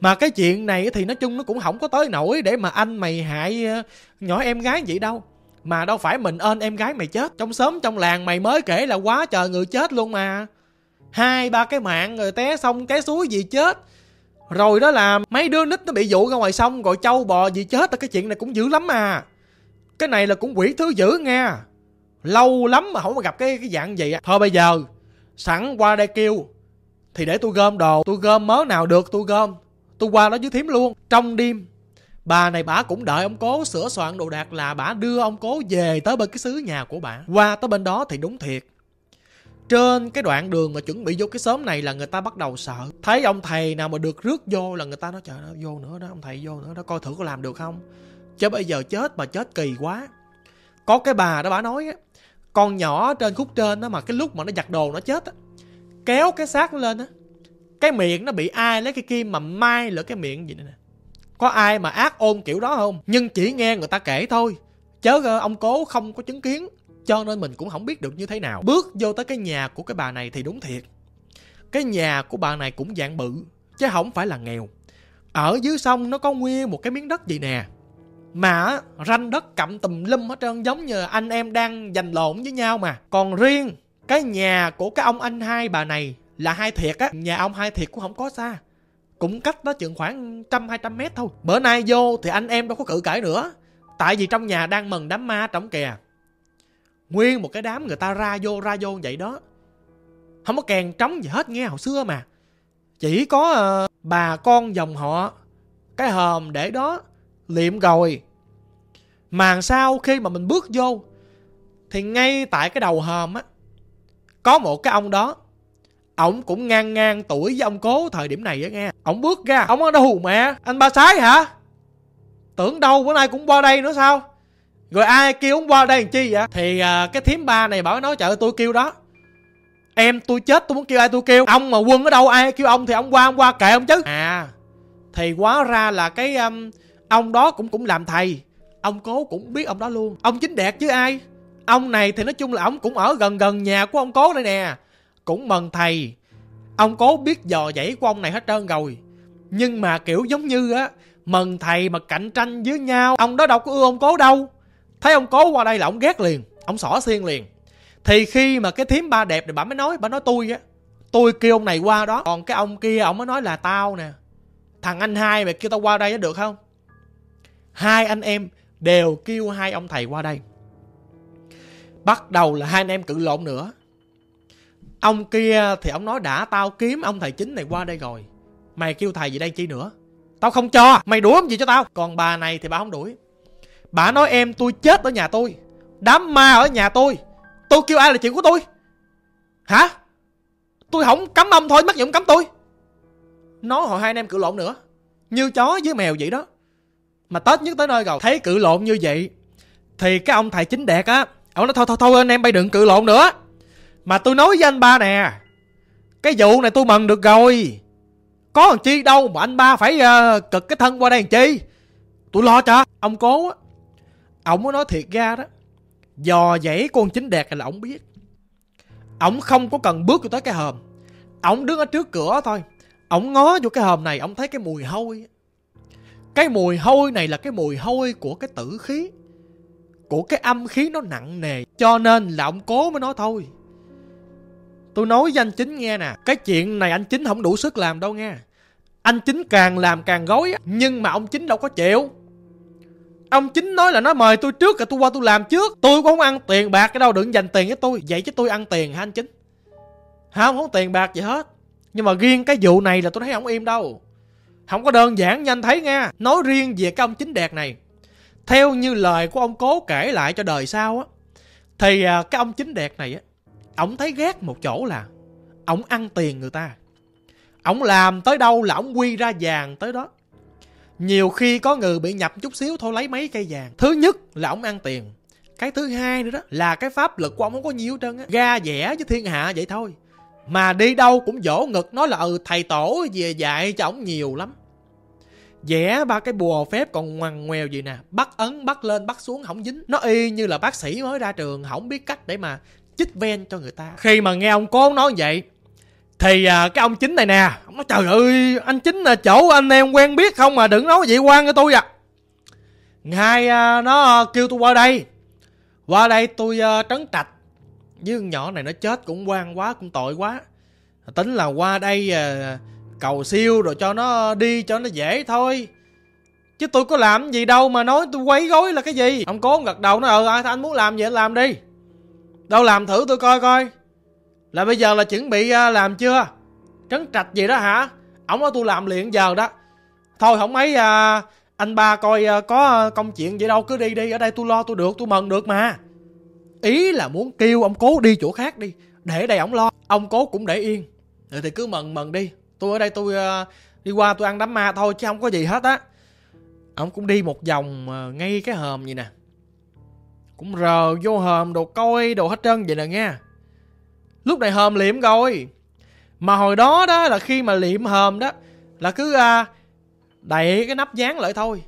mà cái chuyện này thì nói chung nó cũng không có tới nổi để mà anh mày hại ờ, nhỏ em gái vậy đâu. Mà đâu phải mình ơn em gái mày chết. Trong xóm, trong làng mày mới kể là quá trời người chết luôn mà. Hai, ba cái mạng rồi té xong cái suối gì chết. Rồi đó là mấy đứa nít nó bị dụ ra ngoài sông rồi trâu bò gì chết. Cái chuyện này cũng dữ lắm mà cái này là cũng quỷ thứ dữ nghe. Lâu lắm mà không có gặp cái cái dạng gì thôi bây giờ, sẵn qua đây kêu. Thì để tôi gom đồ, tôi gom mớ nào được tôi gom tôi qua đó với thím luôn. Trong đêm, bà này bà cũng đợi ông cố sửa soạn đồ đạc là bà đưa ông cố về tới bên cái xứ nhà của bà. Qua tới bên đó thì đúng thiệt. Trên cái đoạn đường mà chuẩn bị vô cái xóm này là người ta bắt đầu sợ. Thấy ông thầy nào mà được rước vô là người ta nói, trời nó vô nữa đó, ông thầy vô nữa đó, coi thử có làm được không? Chứ bây giờ chết mà chết kỳ quá. Có cái bà đó, bà nói á, con nhỏ trên khúc trên đó mà cái lúc mà nó giặt đồ nó chết á, kéo cái xác nó lên á cái miệng nó bị ai lấy cái kim mà mai lỡ cái miệng gì nè. Có ai mà ác ôn kiểu đó không? Nhưng chỉ nghe người ta kể thôi. Chớ ông cố không có chứng kiến, cho nên mình cũng không biết được như thế nào. Bước vô tới cái nhà của cái bà này thì đúng thiệt. Cái nhà của bà này cũng dạng bự, chứ không phải là nghèo. Ở dưới sông nó có nguyên một cái miếng đất gì nè. Mà ranh đất cặm tùm lum hết trơn, giống như anh em đang giành lộn với nhau mà. Còn riêng cái nhà của cái ông anh hai bà này là hai thiệt á. Nhà ông hai thiệt cũng không có xa. Cũng cách đó chừng khoảng trăm hai trăm mét thôi. Bữa nay vô thì anh em đâu có cự cãi nữa. Tại vì trong nhà đang mừng đám ma trống kìa. Nguyên một cái đám người ta ra vô ra vô vậy đó. Không có kèn trống gì hết nghe hồi xưa mà. Chỉ có uh, bà con dòng họ cái hòm để đó liệm rồi mà sau khi mà mình bước vô thì ngay tại cái đầu hòm á có một cái ông đó ổng cũng ngang ngang tuổi với ông cố thời điểm này á nghe. Ổng bước ra ổng ở đâu mẹ? Anh ba sái hả? Tưởng đâu bữa nay cũng qua đây nữa sao? Rồi ai kêu ông qua đây làm chi vậy? Thì à, cái thím ba này bảo nói chợ tôi kêu đó. Em tôi chết tôi muốn kêu ai tôi kêu. Ông mà quân ở đâu ai kêu ông thì ông qua ông qua kệ ông chứ. À. Thì quá ra là cái um, ông đó cũng cũng làm thầy. Ông cố cũng biết ông đó luôn. Ông chính đẹp chứ ai? Ông này thì nói chung là ông cũng ở gần gần nhà của ông cố đây nè cũng mừng thầy. Ông cố biết dò dãy của ông này hết trơn rồi. Nhưng mà kiểu giống như á, mừng thầy mà cạnh tranh với nhau, ông đó đâu có ưa ông cố đâu. Thấy ông cố qua đây là ông ghét liền, ông xỏ xiên liền. Thì khi mà cái thím ba đẹp thì bà mới nói, bà nói tôi á, tôi kêu ông này qua đó. Còn cái ông kia, ông mới nói là tao nè. Thằng anh hai mày kêu tao qua đây được không? Hai anh em đều kêu hai ông thầy qua đây. Bắt đầu là hai anh em cự lộn nữa ông kia thì ông nói đã, tao kiếm ông thầy chính này qua đây rồi. Mày kêu thầy gì đây chi nữa? Tao không cho, mày đuổi ông gì cho tao? Còn bà này thì bà không đuổi. Bà nói em tôi chết ở nhà tôi. Đám ma ở nhà tôi. Tôi kêu ai là chuyện của tôi? Hả? Tôi không cấm ông thôi, mắc gì ông cấm tôi? Nói hồi hai anh em cự lộn nữa. Như chó với mèo vậy đó. Mà tết nhất tới nơi rồi, thấy cự lộn như vậy, thì cái ông thầy chính đẹp á, ông nói thôi thôi thôi, anh em bay đừng cự lộn nữa mà tôi nói với anh ba nè cái vụ này tôi mừng được rồi. Có thằng chi đâu mà anh ba phải uh, cực cái thân qua đây làm chi? Tôi lo cho ông cố á. Ông mới nói thiệt ra đó dò dãy con chính đẹp là ông biết. Ông không có cần bước vô tới cái hòm. Ông đứng ở trước cửa thôi. Ông ngó vô cái hòm này ông thấy cái mùi hôi cái mùi hôi này là cái mùi hôi của cái tử khí của cái âm khí nó nặng nề cho nên là ông cố mới nói thôi tôi nói với anh chính nghe nè, cái chuyện này anh chính không đủ sức làm đâu nghe. Anh chính càng làm càng gói nhưng mà ông chính đâu có chịu. Ông chính nói là nó mời tôi trước rồi tôi qua tôi làm trước. Tôi cũng không ăn tiền bạc cái đâu, đừng dành tiền với tôi. Vậy chứ tôi ăn tiền hả anh chính? Không không tiền bạc gì hết. Nhưng mà riêng cái vụ này là tôi thấy không im đâu. Không có đơn giản như anh thấy nghe. Nói riêng về cái ông chính đẹp này. Theo như lời của ông cố kể lại cho đời sau á, thì à, cái ông chính đẹp này á ổng thấy ghét một chỗ là ổng ăn tiền người ta. Ổng làm tới đâu là ổng quy ra vàng tới đó. Nhiều khi có người bị nhập chút xíu thôi lấy mấy cây vàng. Thứ nhất là ổng ăn tiền. Cái thứ hai nữa đó là cái pháp lực của ông không có nhiều trơn á. Ga dẻ với thiên hạ vậy thôi. Mà đi đâu cũng vỗ ngực nói là ừ thầy tổ về dạy cho ổng nhiều lắm. Vẽ ba cái bùa phép còn ngoằn ngoèo gì nè. Bắt ấn, bắt lên, bắt xuống không dính. Nó y như là bác sĩ mới ra trường, không biết cách để mà chích ven cho người ta. Khi mà nghe ông cố nói vậy thì à, cái ông chính này nè ông nói trời ơi anh chính là chỗ anh em quen biết không mà đừng nói vậy quan với tôi à. Hai à, nó kêu tôi qua đây. Qua đây tôi à, trấn trạch. Với con nhỏ này nó chết cũng quan quá cũng tội quá. Tính là qua đây à, cầu siêu rồi cho nó đi cho nó dễ thôi. Chứ tôi có làm gì đâu mà nói tôi quấy gối là cái gì. Ông cố gật đầu nó ờ anh muốn làm gì anh làm đi đâu làm thử tôi coi coi. Là bây giờ là chuẩn bị à, làm chưa? Trấn trạch gì đó hả? Ổng nói tôi làm liền giờ đó. Thôi không mấy à, anh ba coi à, có công chuyện gì đâu, cứ đi đi, ở đây tôi lo tôi được, tôi mừng được mà. Ý là muốn kêu ông cố đi chỗ khác đi, để đây ổng lo, ông cố cũng để yên. Rồi thì cứ mừng mừng đi. Tôi ở đây tôi đi qua tôi ăn đám ma thôi chứ không có gì hết á. Ông cũng đi một vòng ngay cái hòm vậy nè cũng rờ vô hòm đồ coi đồ hết trơn vậy nè nghe lúc này hòm liệm rồi. Mà hồi đó đó là khi mà liệm hòm đó là cứ à, đẩy cái nắp dán lại thôi.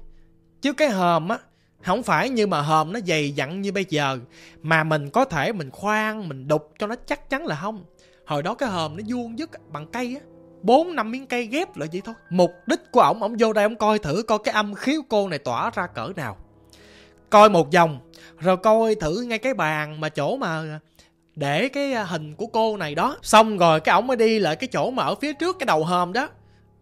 Chứ cái hòm á không phải như mà hòm nó dày dặn như bây giờ. Mà mình có thể mình khoan mình đục cho nó chắc chắn là không. Hồi đó cái hòm nó vuông dứt bằng cây á bốn năm miếng cây ghép lại vậy thôi. Mục đích của ổng ổng vô đây ổng coi thử coi cái âm khí của cô này tỏa ra cỡ nào coi một vòng, rồi coi thử ngay cái bàn mà chỗ mà để cái hình của cô này đó. Xong rồi cái ổng mới đi lại cái chỗ mà ở phía trước cái đầu hòm đó.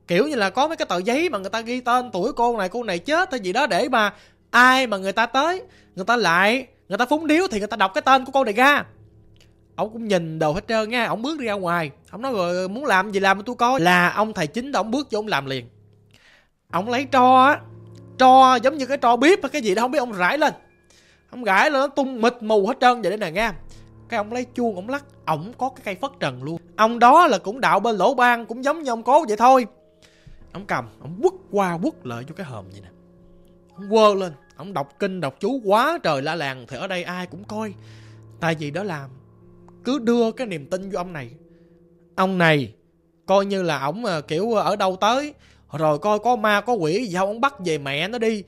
Kiểu như là có mấy cái tờ giấy mà người ta ghi tên tuổi cô này cô này chết hay gì đó để mà ai mà người ta tới, người ta lại, người ta phúng điếu thì người ta đọc cái tên của cô này ra. Ông cũng nhìn đầu hết trơn nha ông bước đi ra ngoài. Ông nói, rồi, muốn làm gì làm tôi coi. Là ông thầy chính đó ông bước vô ông làm liền. Ông lấy tro á tro giống như cái tro bếp hay cái gì đó, không biết ông rải lên. Ông rải lên, nó tung mịt mù hết trơn vậy đây nè, nghe cái ông lấy chuông, ông lắc, ổng có cái cây phất trần luôn. Ông đó là cũng đạo bên lỗ ban, cũng giống như ông cố vậy thôi. Ông cầm, ông quất qua quất lại cho cái hòm vậy nè. Ông quơ lên, ông đọc kinh, đọc chú quá trời la làng, thì ở đây ai cũng coi. Tại vì đó làm cứ đưa cái niềm tin vô ông này. Ông này coi như là ổng à, kiểu à, ở đâu tới rồi coi có ma có quỷ gì không? Ông bắt về mẹ nó đi.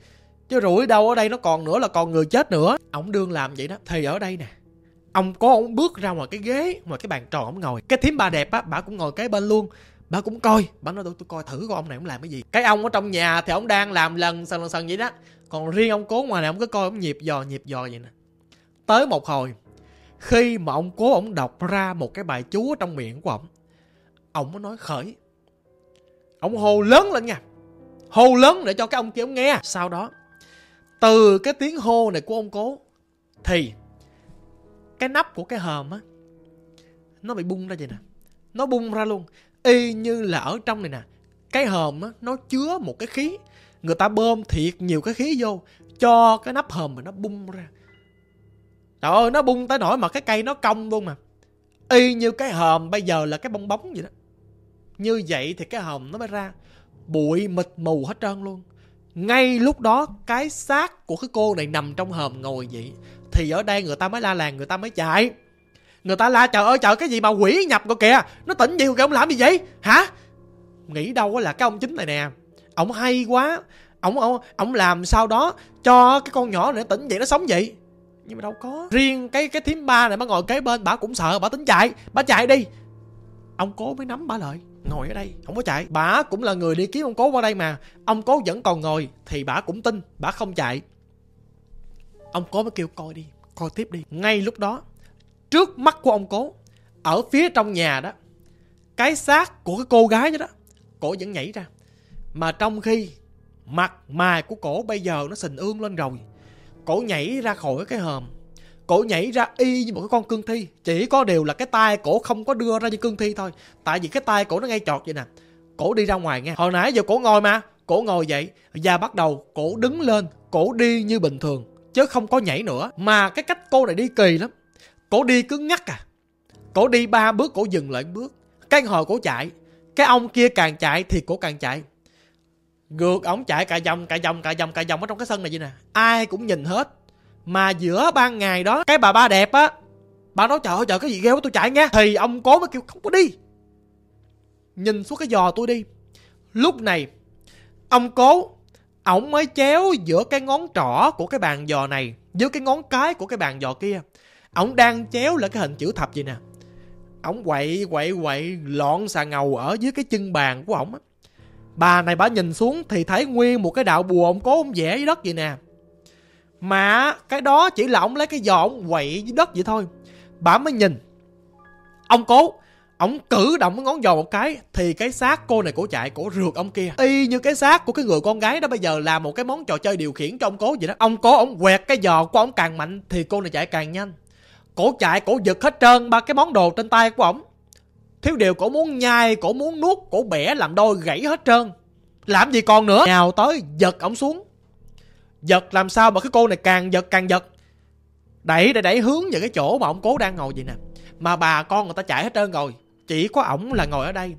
Chứ rủi đâu ở đây nó còn nữa là còn người chết nữa. Ổng đương làm vậy đó thì ở đây nè. Ông có ông bước ra ngoài cái ghế ngoài cái bàn tròn ông ngồi. Cái thím bà đẹp á bà cũng ngồi cái bên luôn. Bà cũng coi bà nói tôi, tôi coi thử coi ông này ông làm cái gì. Cái ông ở trong nhà thì ông đang làm lần sần lần sần vậy đó. Còn riêng ông cố ngoài này ông cứ coi ông nhịp dò nhịp dò vậy nè. Tới một hồi khi mà ông cố ông đọc ra một cái bài chú ở trong miệng của ông ông mới nói khởi ông hô lớn lên nha. Hô lớn để cho cái ông kia ông nghe. Sau đó, từ cái tiếng hô này của ông cố, thì cái nắp của cái hòm á, nó bị bung ra vậy nè. Nó bung ra luôn. Y như là ở trong này nè, cái hòm á, nó chứa một cái khí. Người ta bơm thiệt nhiều cái khí vô, cho cái nắp hòm mà nó bung ra. Trời ơi, nó bung tới nổi mà cái cây nó cong luôn mà. Y như cái hòm bây giờ là cái bong bóng vậy đó như vậy thì cái hòm nó mới ra. Bụi mịt mù hết trơn luôn. Ngay lúc đó, cái xác của cái cô này nằm trong hòm ngồi vậy, thì ở đây người ta mới la làng, người ta mới chạy. Người ta la, trời ơi, trời, cái gì mà quỷ nhập rồi kìa? Nó tỉnh gì kìa, ông làm gì vậy? Hả? Nghĩ đâu là cái ông chính này nè. Ông hay quá. Ông ông ông làm sao đó cho cái con nhỏ này nó tỉnh vậy nó sống vậy. Nhưng mà đâu có. Riêng cái cái thím ba này bà ngồi kế bên, bà cũng sợ, bà tính chạy. Bà chạy đi. Ông cố mới nắm bà lại ngồi ở đây, không có chạy. Bà cũng là người đi kiếm ông cố qua đây mà. Ông cố vẫn còn ngồi, thì bà cũng tin, bà không chạy. Ông cố mới kêu, coi đi, coi tiếp đi. Ngay lúc đó, trước mắt của ông cố, ở phía trong nhà đó, cái xác của cái cô gái đó đó, cổ vẫn nhảy ra. Mà trong khi mặt mày của cổ bây giờ nó sình ương lên rồi, cổ nhảy ra khỏi cái hòm cổ nhảy ra y như một cái con cương thi. Chỉ có điều là cái tay cổ không có đưa ra như cương thi thôi. Tại vì cái tay cổ nó ngay chọt vậy nè. Cổ đi ra ngoài nghe. Hồi nãy giờ cổ ngồi mà. Cổ ngồi dậy và bắt đầu cổ đứng lên. Cổ đi như bình thường. Chứ không có nhảy nữa. Mà cái cách cô này đi kỳ lắm. Cổ đi cứ ngắt à. Cổ đi ba bước, cổ dừng lại bước. Cái hồi cổ chạy. Cái ông kia càng chạy thì cổ càng chạy. Gượt ổng chạy cả vòng cả vòng cả vòng cả vòng ở trong cái sân này vậy nè. Ai cũng nhìn hết mà giữa ban ngày đó, cái bà ba đẹp á, bà nói, trời ơi, trời, cái gì ghê quá, tôi chạy nha. Thì ông cố mới kêu, không có đi. Nhìn xuống cái giò tôi đi. Lúc này, ông cố, ổng mới chéo giữa cái ngón trỏ của cái bàn giò này với cái ngón cái của cái bàn giò kia. Ổng đang chéo lại cái hình chữ thập vậy nè. Ổng quậy quậy quậy lọn xà ngầu ở dưới cái chân bàn của ổng á. Bà này bà nhìn xuống thì thấy nguyên một cái đạo bùa ông cố ông vẽ dưới đất vậy nè mà cái đó chỉ là ông lấy cái giò ông quậy dưới đất vậy thôi. Bà mới nhìn. Ông cố, ông cử động cái ngón giò một cái, thì cái xác cô này cổ chạy cổ rượt ông kia. Y như cái xác của cái người con gái đó bây giờ là một cái món trò chơi điều khiển cho ông cố vậy đó. Ông cố, ông quẹt cái giò của ông càng mạnh thì cô này chạy càng nhanh. Cổ chạy, cổ giật hết trơn ba cái món đồ trên tay của ổng. Thiếu điều cổ muốn nhai, cổ muốn nuốt, cổ bẻ làm đôi gãy hết trơn. Làm gì còn nữa? Nào tới giật ổng xuống giật, làm sao mà cái cô này càng giật càng giật? Đẩy để đẩy hướng về cái chỗ mà ông cố đang ngồi vậy nè. Mà bà con người ta chạy hết trơn rồi, chỉ có ổng là ngồi ở đây.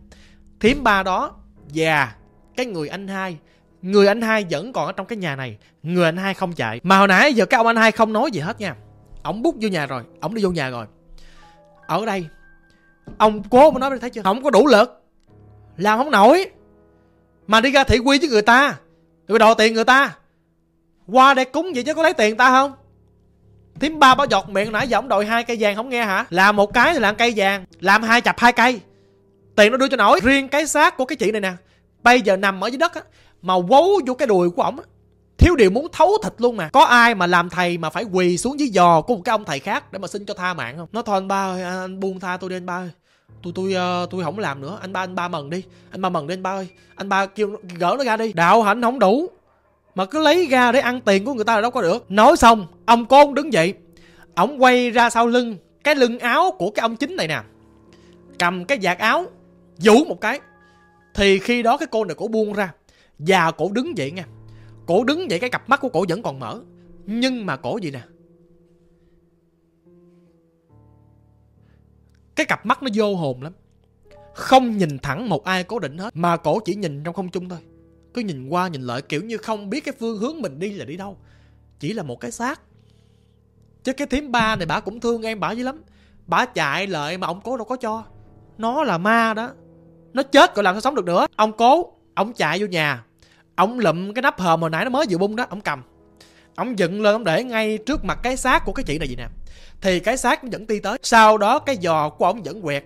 Thím ba đó và cái người anh hai, người anh hai vẫn còn ở trong cái nhà này, người anh hai không chạy. Mà hồi nãy giờ cái ông anh hai không nói gì hết nha. Ổng bút vô nhà rồi, ổng đi vô nhà rồi. Ở đây, ông cố mới nói thấy chưa? Không có đủ lực, làm không nổi. Mà đi ra thị quy với người ta rồi đòi tiền người ta qua để cúng vậy chứ có lấy tiền ta không? Thím ba báo giọt miệng nãy giờ ông đòi hai cây vàng không nghe hả? Làm một cái thì làm cây vàng làm hai chập hai cây. Tiền nó đưa cho nổi. Riêng cái xác của cái chị này nè bây giờ nằm ở dưới đất á mà quấu vô cái đùi của ổng á. Thiếu điều muốn thấu thịt luôn mà. Có ai mà làm thầy mà phải quỳ xuống dưới giò của một cái ông thầy khác để mà xin cho tha mạng không? Nó thôi anh ba ơi anh buông tha tôi đi anh ba ơi. Tôi tôi uh, tôi không làm nữa. Anh ba anh ba mần đi. Anh ba mần đi anh ba ơi. Anh ba kêu gỡ nó ra đi. Đạo hạnh không đủ mà cứ lấy ra để ăn tiền của người ta là đâu có được. Nói xong, ông côn đứng dậy. Ổng quay ra sau lưng cái lưng áo của cái ông chính này nè. Cầm cái vạt áo, vũ một cái. Thì khi đó cái cô này cổ buông ra và cổ đứng dậy nha. Cổ đứng dậy, cái cặp mắt của cổ vẫn còn mở. Nhưng mà cổ gì nè? Cái cặp mắt nó vô hồn lắm. Không nhìn thẳng một ai cố định hết, mà cổ chỉ nhìn trong không trung thôi cứ nhìn qua nhìn lại, kiểu như không biết cái phương hướng mình đi là đi đâu. Chỉ là một cái xác. Chứ cái thím ba này bà cũng thương em bà dữ lắm. Bà chạy lại mà ông cố đâu có cho. Nó là ma đó. Nó chết rồi làm sao sống được nữa. Ông cố, ông chạy vô nhà. Ông lụm cái nắp hòm hồi nãy nó mới vừa bung đó, ông cầm. Ông dựng lên, ông để ngay trước mặt cái xác của cái chị này gì nè. Thì cái xác nó vẫn ti tới. Sau đó cái giò của ông vẫn quẹt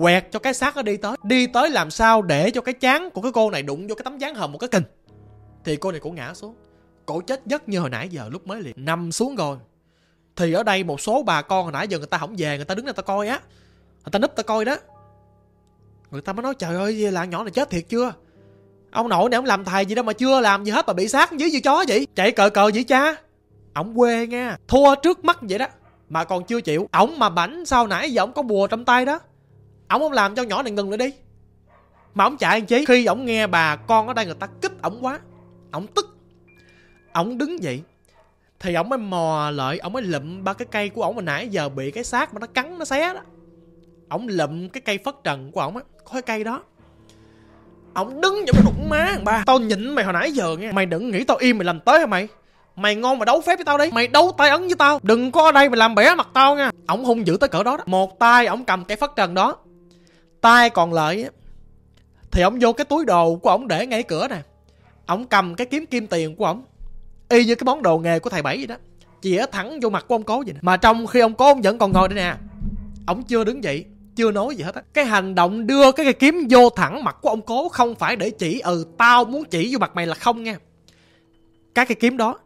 quẹt cho cái xác nó đi tới. Đi tới làm sao để cho cái chán của cái cô này đụng vô cái tấm dáng hầm một cái kình thì cô này cũng ngã xuống. Cổ chết giấc như hồi nãy giờ, lúc mới liền nằm xuống rồi thì ở đây một số bà con hồi nãy giờ người ta không về, người ta đứng người ta coi á. Người ta núp ta coi đó. Người ta mới nói, trời ơi là nhỏ này chết thiệt chưa? Ông nội này ông làm thầy gì đâu mà chưa làm gì hết mà bị sát dưới như chó vậy. Chạy cờ cờ vậy cha. Ổng quê nha thua trước mắt vậy đó. Mà còn chưa chịu. Ổng mà bảnh, sau nãy giờ ổng có bùa trong tay đó ổng không làm cho nhỏ này ngừng lại đi. Mà ổng chạy anh chí khi ổng nghe bà con ở đây người ta kích ổng quá ổng tức. Ổng đứng dậy thì ổng mới mò lại ổng mới lụm ba cái cây của ổng hồi nãy giờ bị cái xác mà nó cắn nó xé đó. Ổng lụm cái cây phất trần của ổng á có cái cây đó. Ổng đứng vậy mà đụng má thằng ba. Tao nhịn mày hồi nãy giờ nghe. Mày đừng nghĩ tao im mày làm tới hả mày? Mày ngon mà đấu phép với tao đi. Mày đấu tay ấn với tao. Đừng có ở đây mày làm bẻ mặt tao nha. Ông hung dữ tới cỡ đó, đó. một tay ổng cầm cây phất trần đó tay còn lại thì ổng vô cái túi đồ của ổng để ngay cửa nè. Ổng cầm cái kiếm kim tiền của ổng y như cái món đồ nghề của thầy bảy vậy đó, chĩa thẳng vô mặt của ông cố vậy nè. Mà trong khi ông cố ông vẫn còn ngồi đây nè ổng chưa đứng dậy, chưa nói gì hết á. Cái hành động đưa cái cây kiếm vô thẳng mặt của ông cố không phải để chỉ ừ tao muốn chỉ vô mặt mày là không nha các cây kiếm đó,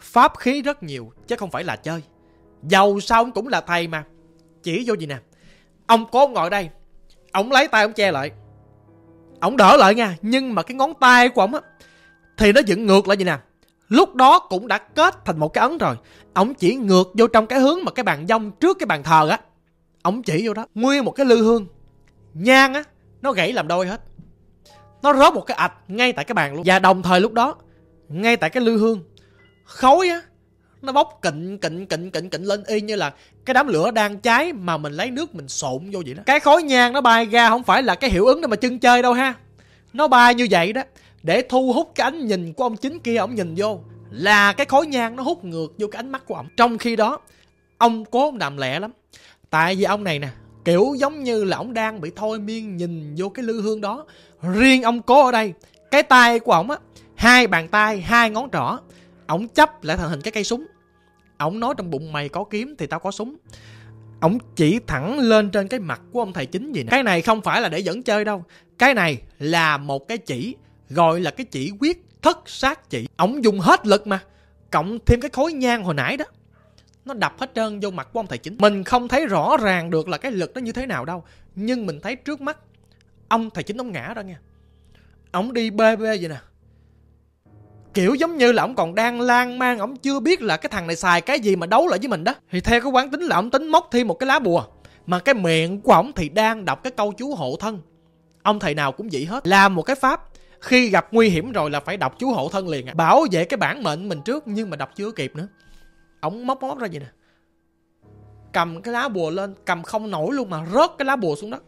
pháp khí rất nhiều, chứ không phải là chơi. Giàu sao ông cũng là thầy mà. Chỉ vô gì nè. Ông cố ngồi đây ổng lấy tay ổng che lại. Ổng đỡ lại nha, nhưng mà cái ngón tay của ổng á, thì nó dựng ngược lại vậy nè. Lúc đó cũng đã kết thành một cái ấn rồi. Ổng chỉ ngược vô trong cái hướng mà cái bàn dông trước cái bàn thờ á. Ổng chỉ vô đó, nguyên một cái lư hương. Nhang á, nó gãy làm đôi hết. Nó rớt một cái ạch ngay tại cái bàn luôn. Và đồng thời lúc đó, ngay tại cái lư hương, khói á nó bốc kịnh kịnh kịnh kịnh kịnh lên y như là cái đám lửa đang cháy mà mình lấy nước mình xộn vô vậy đó. Cái khói nhang nó bay ra không phải là cái hiệu ứng để mà chân chơi đâu ha. Nó bay như vậy đó, để thu hút cái ánh nhìn của ông chính kia, ông nhìn vô, là cái khói nhang nó hút ngược vô cái ánh mắt của ông. Trong khi đó, ông cố ông đàm lẹ lắm. Tại vì ông này nè, kiểu giống như là ông đang bị thôi miên nhìn vô cái lư hương đó. Riêng ông cố ở đây, cái tay của ông á, hai bàn tay, hai ngón trỏ ổng chấp lại thành hình cái cây súng. Ổng nói trong bụng, mày có kiếm thì tao có súng. Ổng chỉ thẳng lên trên cái mặt của ông thầy chính gì nè. Cái này không phải là để dẫn chơi đâu. Cái này là một cái chỉ, gọi là cái chỉ quyết, thất sát chỉ. Ổng dùng hết lực mà, cộng thêm cái khối nhang hồi nãy đó. Nó đập hết trơn vô mặt của ông thầy chính. Mình không thấy rõ ràng được là cái lực nó như thế nào đâu, nhưng mình thấy trước mắt, ông thầy chính ông ngã đó nha ổng đi bê bê vậy nè kiểu giống như là ông còn đang lan man ông chưa biết là cái thằng này xài cái gì mà đấu lại với mình đó. Thì theo cái quán tính là ông tính móc thêm một cái lá bùa, mà cái miệng của ông thì đang đọc cái câu chú hộ thân. Ông thầy nào cũng vậy hết. Làm một cái pháp, khi gặp nguy hiểm rồi là phải đọc chú hộ thân liền à. bảo vệ cái bản mệnh mình trước, nhưng mà đọc chưa kịp nữa. Ổng móc móc ra vậy nè. Cầm cái lá bùa lên, cầm không nổi luôn mà rớt cái lá bùa xuống đất.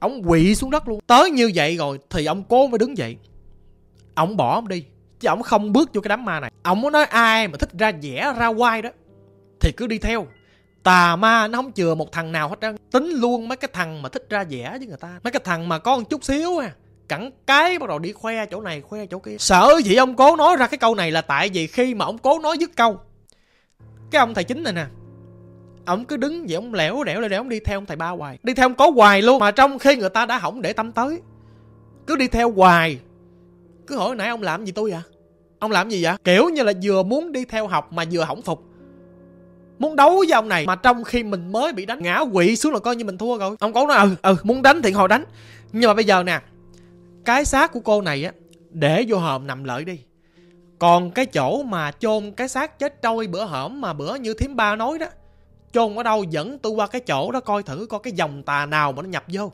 Ổng quỵ xuống đất luôn. Tới như vậy rồi thì ông cố mới đứng dậy. Ổng bỏ ông đi chứ ổng không bước vô cái đám ma này. Ổng muốn nói ai mà thích ra vẽ ra quay đó, thì cứ đi theo. Tà ma nó không chừa một thằng nào hết trơn. Tính luôn mấy cái thằng mà thích ra vẽ với người ta. Mấy cái thằng mà có một chút xíu à cẳng cái bắt đầu đi khoe chỗ này, khoe chỗ kia. Sợ gì ông cố nói ra cái câu này là tại vì khi mà ông cố nói dứt câu, cái ông thầy chính này nè, ông cứ đứng vậy, ông lẻo đẻo lẻo đẻo đi theo ông thầy ba hoài. Đi theo ông cố hoài luôn, mà trong khi người ta đã hỏng để tâm tới, cứ đi theo hoài cứ hỏi nãy ông làm gì tôi vậy ông làm gì vậy? Kiểu như là vừa muốn đi theo học mà vừa hỏng phục. Muốn đấu với ông này mà trong khi mình mới bị đánh, ngã quỵ xuống là coi như mình thua rồi. Ông cố nói ừ ừ muốn đánh thì hồi đánh. Nhưng mà bây giờ nè, cái xác của cô này á, để vô hòm nằm lợi đi. Còn cái chỗ mà chôn cái xác chết trôi bữa hổm mà bữa như thím ba nói đó, chôn ở đâu dẫn tôi qua cái chỗ đó coi thử, coi cái dòng tà nào mà nó nhập vô.